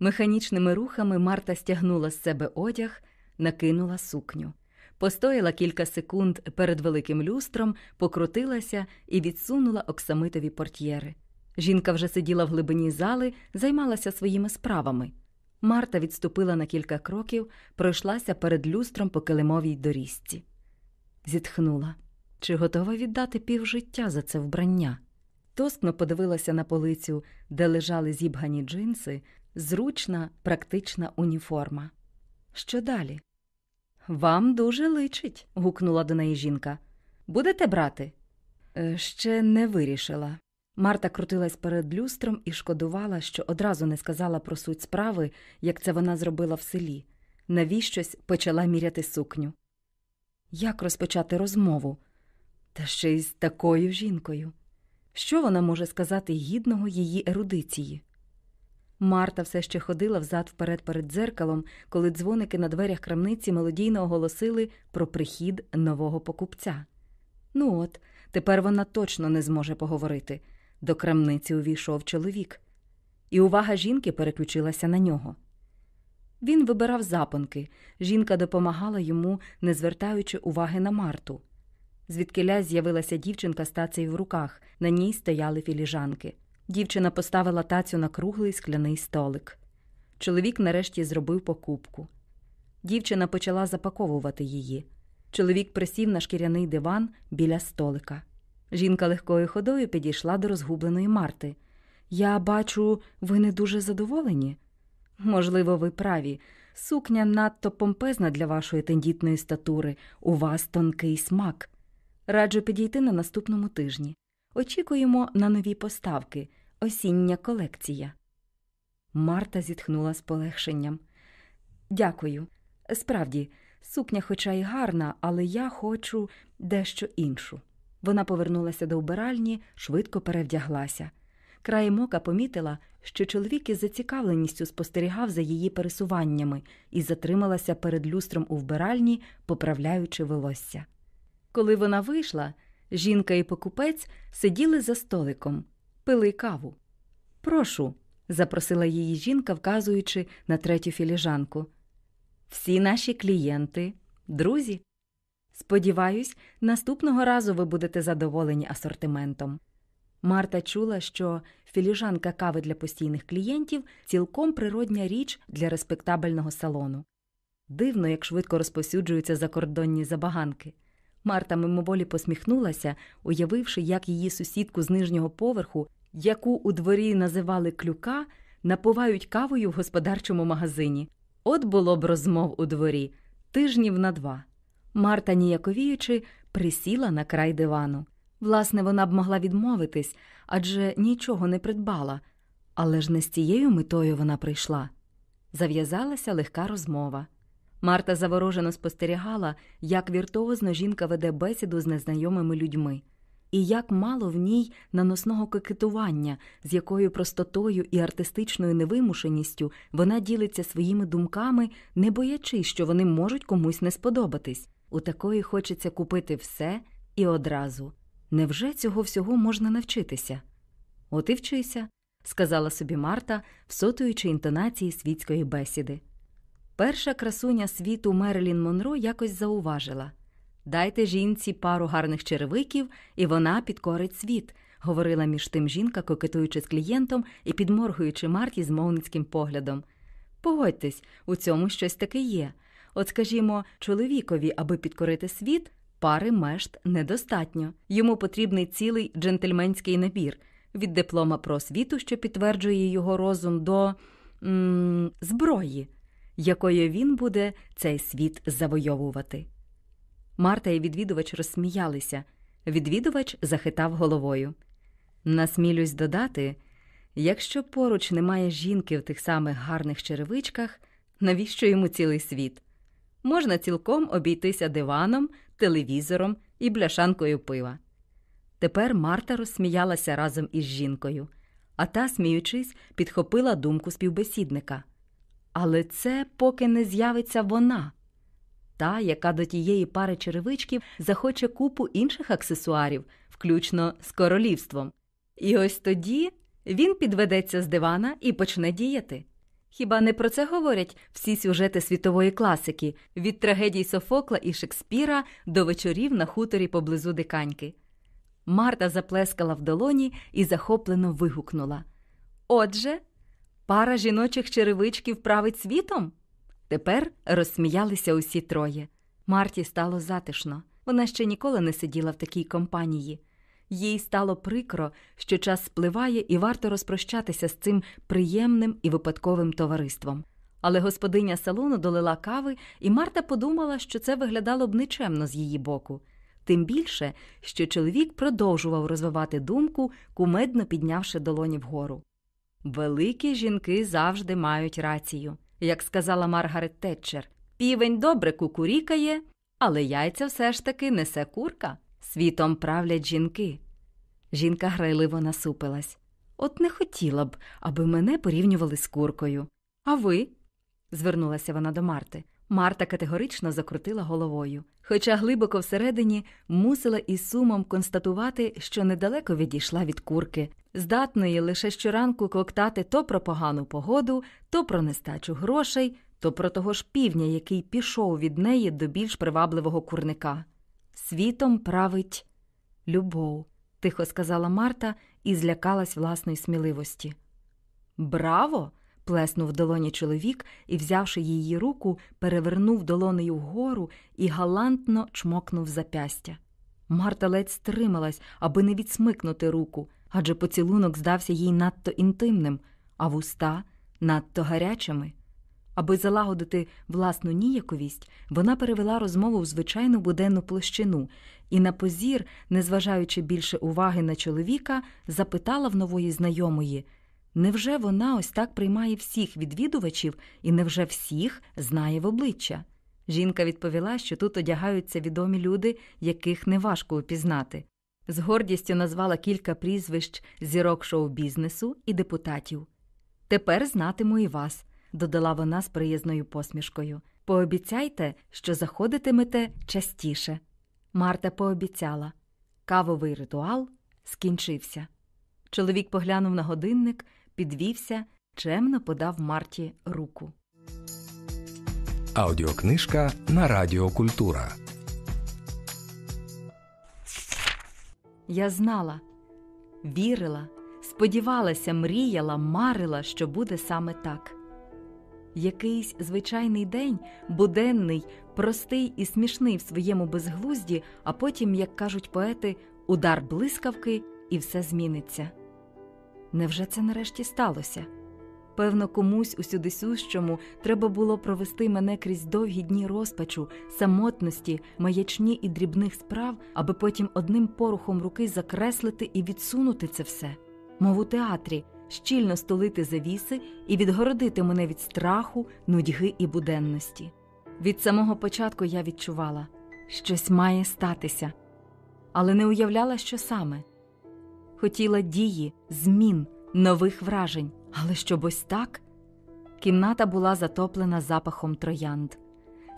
Механічними рухами Марта стягнула з себе одяг, накинула сукню. Постояла кілька секунд перед великим люстром, покрутилася і відсунула оксамитові портьєри. Жінка вже сиділа в глибині зали, займалася своїми справами. Марта відступила на кілька кроків, пройшлася перед люстром по килимовій доріжці. Зітхнула. Чи готова віддати півжиття за це вбрання? Тоскно подивилася на полицю, де лежали зібгані джинси, зручна, практична уніформа. Що далі? Вам дуже личить, гукнула до неї жінка. Будете брати? «Е, Ще не вирішила. Марта крутилась перед люстром і шкодувала, що одразу не сказала про суть справи, як це вона зробила в селі. Навіщось почала міряти сукню. Як розпочати розмову? Та ще й з такою жінкою. Що вона може сказати гідного її ерудиції? Марта все ще ходила взад вперед перед дзеркалом, коли дзвоники на дверях крамниці мелодійно оголосили про прихід нового покупця. Ну от, тепер вона точно не зможе поговорити. До крамниці увійшов чоловік, і увага жінки переключилася на нього. Він вибирав запонки, жінка допомагала йому, не звертаючи уваги на Марту. Звідкиля з'явилася дівчинка з тацею в руках, на ній стояли філіжанки. Дівчина поставила тацю на круглий скляний столик. Чоловік нарешті зробив покупку. Дівчина почала запаковувати її. Чоловік присів на шкіряний диван біля столика. Жінка легкою ходою підійшла до розгубленої Марти. Я бачу, ви не дуже задоволені. Можливо, ви праві. Сукня надто помпезна для вашої тендітної статури. У вас тонкий смак. Раджу підійти на наступному тижні. Очікуємо на нові поставки. Осіння колекція. Марта зітхнула з полегшенням. Дякую. Справді, сукня, хоча й гарна, але я хочу дещо іншу. Вона повернулася до вбиральні, швидко перевдяглася. Краєм ока помітила, що чоловік із зацікавленістю спостерігав за її пересуваннями і затрималася перед люстром у вбиральні, поправляючи волосся. Коли вона вийшла, жінка і покупець сиділи за столиком, пили каву. Прошу, запросила її жінка, вказуючи на третю філіжанку. Всі наші клієнти, друзі. Сподіваюсь, наступного разу ви будете задоволені асортиментом. Марта чула, що філіжанка кави для постійних клієнтів цілком природня річ для респектабельного салону. Дивно, як швидко розповсюджуються закордонні забаганки. Марта мимоволі посміхнулася, уявивши, як її сусідку з нижнього поверху, яку у дворі називали клюка, напувають кавою в господарчому магазині. От було б розмов у дворі тижнів на два. Марта, ніяковіючи, присіла на край дивану. Власне, вона б могла відмовитись, адже нічого не придбала, але ж не з цією метою вона прийшла. Зав'язалася легка розмова. Марта заворожено спостерігала, як віртуозно жінка веде бесіду з незнайомими людьми, і як мало в ній наносного кокетування, з якою простотою і артистичною невимушеністю вона ділиться своїми думками, не боячись, що вони можуть комусь не сподобатись. У такої хочеться купити все і одразу. Невже цього всього можна навчитися? От і вчися, сказала собі Марта, всотуючи інтонації світської бесіди. Перша красуня світу Мерилін Монро якось зауважила Дайте жінці пару гарних черевиків, і вона підкорить світ, говорила між тим жінка, кокетуючи з клієнтом і підморгуючи Марті з мовницьким поглядом. Погодьтесь, у цьому щось таке є. От, скажімо, чоловікові, аби підкорити світ, пари мешт недостатньо. Йому потрібний цілий джентльменський набір від диплома про освіту, що підтверджує його розум, до м зброї, якою він буде цей світ завойовувати. Марта і відвідувач розсміялися. Відвідувач захитав головою. Насмілюсь додати, якщо поруч немає жінки в тих самих гарних черевичках, навіщо йому цілий світ? Можна цілком обійтися диваном, телевізором і бляшанкою пива. Тепер Марта розсміялася разом із жінкою, а та, сміючись, підхопила думку співбесідника. Але це поки не з'явиться вона, та, яка до тієї пари черевичків захоче купу інших аксесуарів, включно з королівством. І ось тоді він підведеться з дивана і почне діяти. Хіба не про це говорять всі сюжети світової класики від трагедій Софокла і Шекспіра до вечорів на хуторі поблизу диканьки? Марта заплескала в долоні і захоплено вигукнула Отже, пара жіночих черевичків править світом? Тепер розсміялися усі троє. Марті стало затишно. Вона ще ніколи не сиділа в такій компанії. Їй стало прикро, що час спливає і варто розпрощатися з цим приємним і випадковим товариством. Але господиня салону долила кави, і Марта подумала, що це виглядало б нечемно з її боку. Тим більше, що чоловік продовжував розвивати думку, кумедно піднявши долоні вгору. Великі жінки завжди мають рацію, як сказала Маргарет Тетчер. Півень добре кукурікає, але яйця все ж таки несе курка. Світом правлять жінки. Жінка грайливо насупилась. От не хотіла б, аби мене порівнювали з куркою. А ви? звернулася вона до Марти. Марта категорично закрутила головою, хоча глибоко всередині мусила із сумом констатувати, що недалеко відійшла від курки, здатної лише щоранку коктати то про погану погоду, то про нестачу грошей, то про того ж півня, який пішов від неї до більш привабливого курника. Світом править любов, тихо сказала Марта і злякалась власної сміливості. Браво! Плеснув долоні чоловік і, взявши її руку, перевернув долонею вгору і галантно чмокнув запястя. Марта ледь стрималась, аби не відсмикнути руку, адже поцілунок здався їй надто інтимним, а вуста надто гарячими. Аби залагодити власну ніяковість, вона перевела розмову в звичайну буденну площину і на позір, незважаючи більше уваги на чоловіка, запитала в нової знайомої невже вона ось так приймає всіх відвідувачів і невже всіх знає в обличчя? Жінка відповіла, що тут одягаються відомі люди, яких неважко упізнати. З гордістю назвала кілька прізвищ зірок шоу-бізнесу і депутатів. Тепер знатиму і вас додала вона з приязною посмішкою. Пообіцяйте, що заходитимете частіше. Марта пообіцяла. Кавовий ритуал скінчився. Чоловік поглянув на годинник, підвівся, чемно подав Марті руку. Аудіокнижка на Радіо Культура. Я знала, вірила, сподівалася, мріяла, марила, що буде саме так. Якийсь звичайний день, буденний, простий і смішний в своєму безглузді, а потім, як кажуть поети, удар блискавки і все зміниться. Невже це нарешті сталося? Певно, комусь усюди сущому треба було провести мене крізь довгі дні розпачу, самотності, маячні і дрібних справ, аби потім одним порухом руки закреслити і відсунути це все, мов у театрі, щільно столити завіси і відгородити мене від страху, нудьги і буденності. Від самого початку я відчувала, щось має статися, але не уявляла, що саме. Хотіла дії, змін, нових вражень, але щоб ось так. Кімната була затоплена запахом троянд.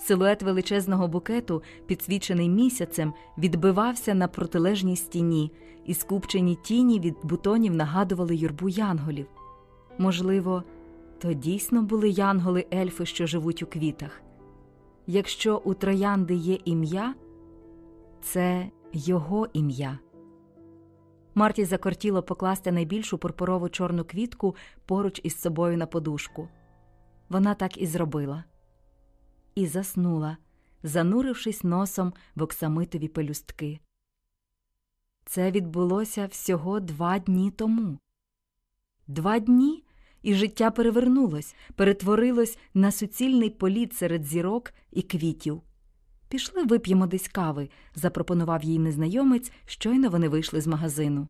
Силует величезного букету, підсвічений місяцем, відбивався на протилежній стіні, і скупчені тіні від бутонів нагадували юрбу янголів. Можливо, то дійсно були янголи ельфи, що живуть у квітах. Якщо у троянди є ім'я, це його ім'я. Марті закортіло покласти найбільшу пурпурову чорну квітку поруч із собою на подушку. Вона так і зробила. І заснула, занурившись носом в оксамитові пелюстки. Це відбулося всього два дні тому. Два дні, і життя перевернулось, перетворилось на суцільний політ серед зірок і квітів. Пішли вип'ємо десь кави, запропонував їй незнайомець, щойно вони вийшли з магазину.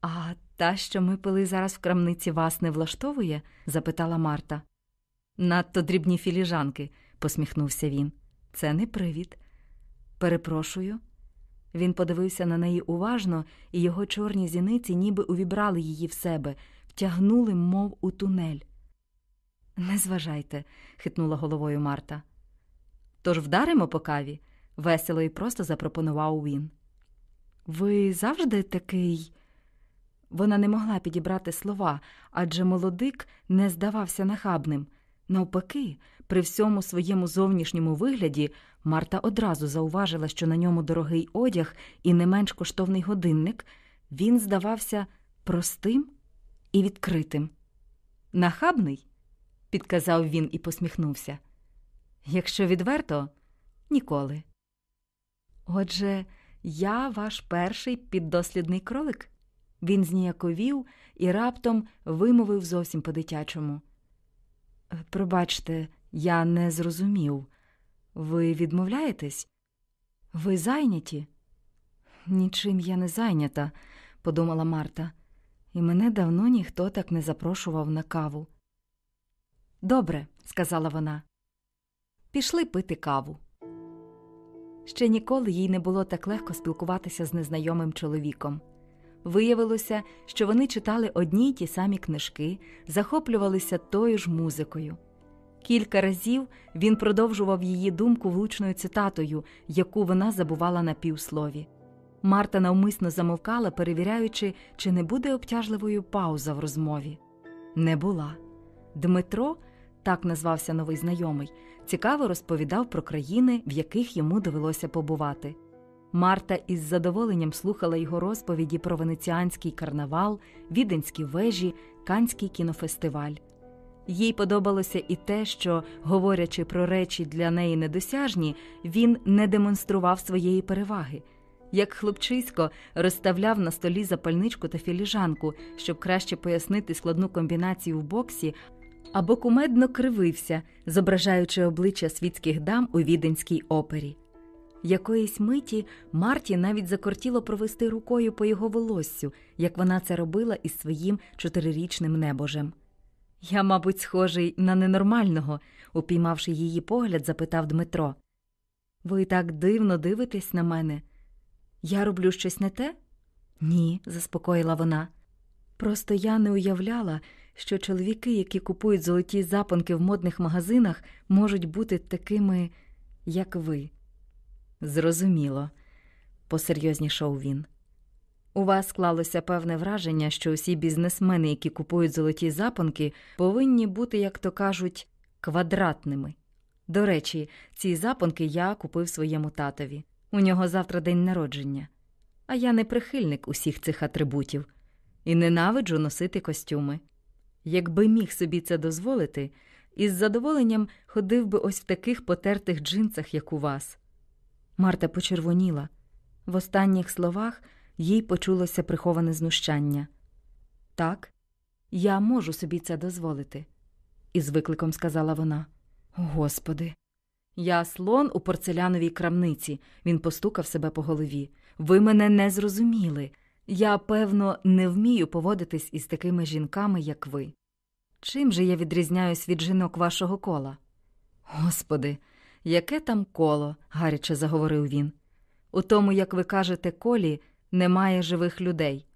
А та, що ми пили зараз в крамниці, вас не влаштовує? запитала Марта. Надто дрібні філіжанки, посміхнувся він. Це не привід. Перепрошую. Він подивився на неї уважно, і його чорні зіниці ніби увібрали її в себе, втягнули, мов у тунель. Не зважайте, хитнула головою Марта. Тож вдаримо по каві, весело і просто запропонував він. Ви завжди такий. Вона не могла підібрати слова, адже молодик не здавався нахабним. Навпаки, при всьому своєму зовнішньому вигляді Марта одразу зауважила, що на ньому дорогий одяг і не менш коштовний годинник, він здавався простим і відкритим. Нахабний? підказав він і посміхнувся. Якщо відверто, ніколи. Отже, я ваш перший піддослідний кролик. Він зніяковів і раптом вимовив зовсім по-дитячому. Пробачте, я не зрозумів. Ви відмовляєтесь? Ви зайняті? Нічим я не зайнята, подумала Марта, і мене давно ніхто так не запрошував на каву. Добре, сказала вона. Пішли пити каву. Ще ніколи їй не було так легко спілкуватися з незнайомим чоловіком. Виявилося, що вони читали одні й ті самі книжки, захоплювалися тою ж музикою. Кілька разів він продовжував її думку влучною цитатою, яку вона забувала на півслові. Марта навмисно замовкала, перевіряючи, чи не буде обтяжливою пауза в розмові. Не була. Дмитро, так назвався новий знайомий, цікаво розповідав про країни, в яких йому довелося побувати. Марта із задоволенням слухала його розповіді про венеціанський карнавал, віденські вежі, Канський кінофестиваль. Їй подобалося і те, що, говорячи про речі для неї недосяжні, він не демонстрував своєї переваги. Як хлопчисько розставляв на столі запальничку та філіжанку, щоб краще пояснити складну комбінацію в боксі, або кумедно кривився, зображаючи обличчя світських дам у віденській опері. Якоїсь миті Марті навіть закортіло провести рукою по його волоссю, як вона це робила із своїм чотирирічним небожем. Я, мабуть, схожий на ненормального, упіймавши її погляд, запитав Дмитро. Ви так дивно дивитесь на мене. Я роблю щось не те? Ні, заспокоїла вона. Просто я не уявляла, що чоловіки, які купують золоті запонки в модних магазинах, можуть бути такими, як ви. Зрозуміло, посерйознішав він. У вас склалося певне враження, що усі бізнесмени, які купують золоті запонки, повинні бути, як то кажуть, квадратними. До речі, ці запонки я купив своєму татові. У нього завтра день народження. А я не прихильник усіх цих атрибутів і ненавиджу носити костюми. Якби міг собі це дозволити, із задоволенням ходив би ось в таких потертих джинсах, як у вас. Марта почервоніла. В останніх словах їй почулося приховане знущання. Так, я можу собі це дозволити, із викликом сказала вона. Господи. Я слон у порцеляновій крамниці, він постукав себе по голові. Ви мене не зрозуміли. Я, певно, не вмію поводитись із такими жінками, як ви. Чим же я відрізняюсь від жінок вашого кола? Господи, яке там коло, гаряче заговорив він. У тому, як ви кажете, колі немає живих людей.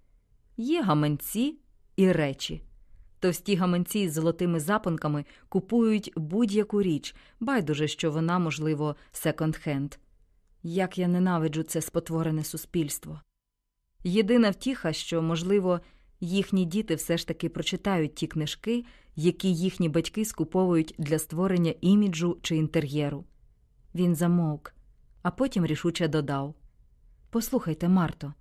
Є гаманці і речі. Товсті гаманці з золотими запонками купують будь-яку річ, байдуже, що вона, можливо, секонд-хенд. Як я ненавиджу це спотворене суспільство. Єдина втіха, що, можливо, їхні діти все ж таки прочитають ті книжки, які їхні батьки скуповують для створення іміджу чи інтер'єру. Він замовк, а потім рішуче додав Послухайте, Марто,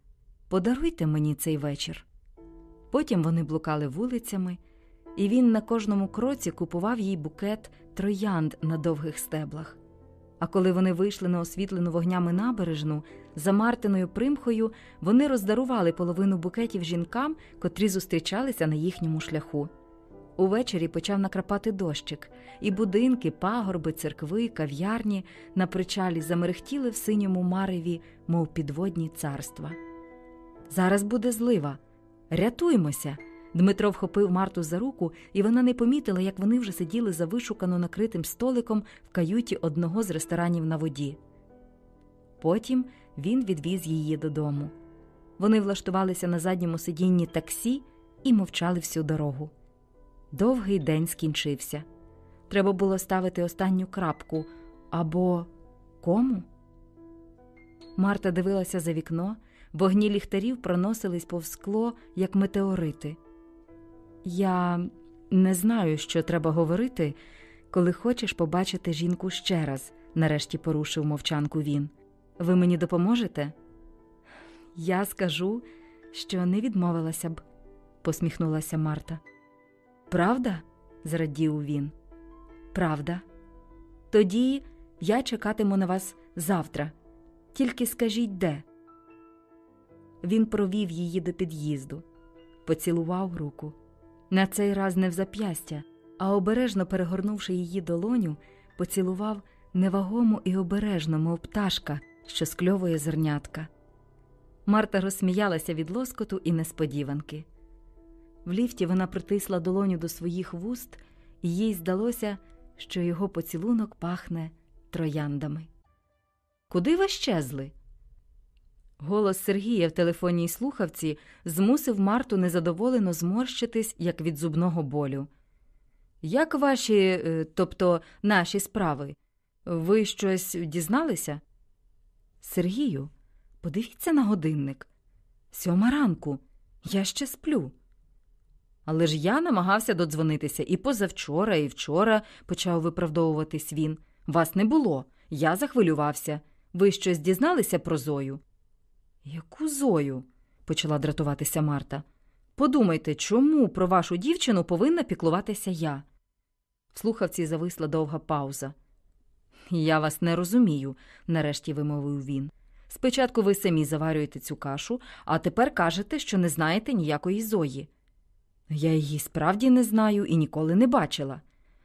подаруйте мені цей вечір. Потім вони блукали вулицями, і він на кожному кроці купував їй букет троянд на довгих стеблах. А коли вони вийшли на освітлену вогнями набережну, за Мартиною примхою вони роздарували половину букетів жінкам, котрі зустрічалися на їхньому шляху. Увечері почав накрапати дощик, і будинки, пагорби, церкви, кав'ярні на причалі замерехтіли в синьому мареві, мов підводні царства. Зараз буде злива. Рятуймося. Дмитро вхопив Марту за руку, і вона не помітила, як вони вже сиділи за вишукано накритим столиком в каюті одного з ресторанів на воді. Потім він відвіз її додому. Вони влаштувалися на задньому сидінні таксі і мовчали всю дорогу. Довгий день скінчився. Треба було ставити останню крапку або кому? Марта дивилася за вікно, вогні ліхтарів проносились повз скло, як метеорити. Я не знаю, що треба говорити, коли хочеш побачити жінку ще раз, нарешті порушив мовчанку він. Ви мені допоможете? Я скажу, що не відмовилася б, посміхнулася Марта. Правда? зрадів він. Правда. Тоді я чекатиму на вас завтра. Тільки скажіть де. Він провів її до під'їзду, поцілував руку. На цей раз не в зап'ястя, а обережно перегорнувши її долоню, поцілував невагому і обережно, мов пташка, що скльовує зернятка. Марта розсміялася від лоскоту і несподіванки. В ліфті вона притисла долоню до своїх вуст, і їй здалося, що його поцілунок пахне трояндами. Куди ви щезли? Голос Сергія в телефонній слухавці змусив Марту незадоволено зморщитись, як від зубного болю. Як ваші, е, тобто наші справи? Ви щось дізналися? Сергію, подивіться на годинник. Сьома ранку. Я ще сплю. Але ж я намагався додзвонитися і позавчора, і вчора, почав виправдовуватись він. Вас не було. Я захвилювався. Ви щось дізналися про Зою? Яку Зою? почала дратуватися Марта. Подумайте, чому про вашу дівчину повинна піклуватися я? В слухавці зависла довга пауза. Я вас не розумію, нарешті вимовив він. Спочатку ви самі заварюєте цю кашу, а тепер кажете, що не знаєте ніякої Зої. Я її справді не знаю і ніколи не бачила.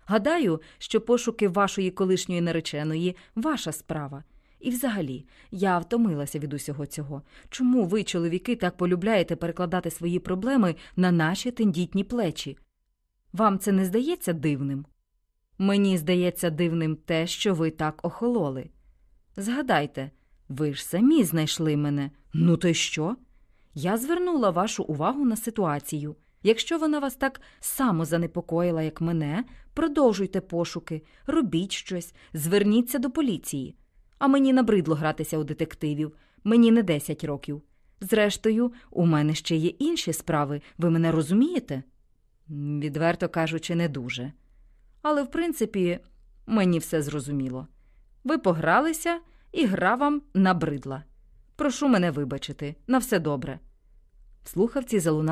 Гадаю, що пошуки вашої колишньої нареченої ваша справа. І взагалі, я втомилася від усього цього. Чому ви, чоловіки, так полюбляєте перекладати свої проблеми на наші тендітні плечі? Вам це не здається дивним? Мені здається дивним те, що ви так охололи. Згадайте, ви ж самі знайшли мене. Ну то й що? Я звернула вашу увагу на ситуацію. Якщо вона вас так само занепокоїла, як мене, продовжуйте пошуки, робіть щось, зверніться до поліції. А мені набридло гратися у детективів, мені не 10 років. Зрештою, у мене ще є інші справи, ви мене розумієте? Відверто кажучи, не дуже. Але, в принципі, мені все зрозуміло. Ви погралися, і гра вам набридла. Прошу мене вибачити, на все добре. Слухавці залунали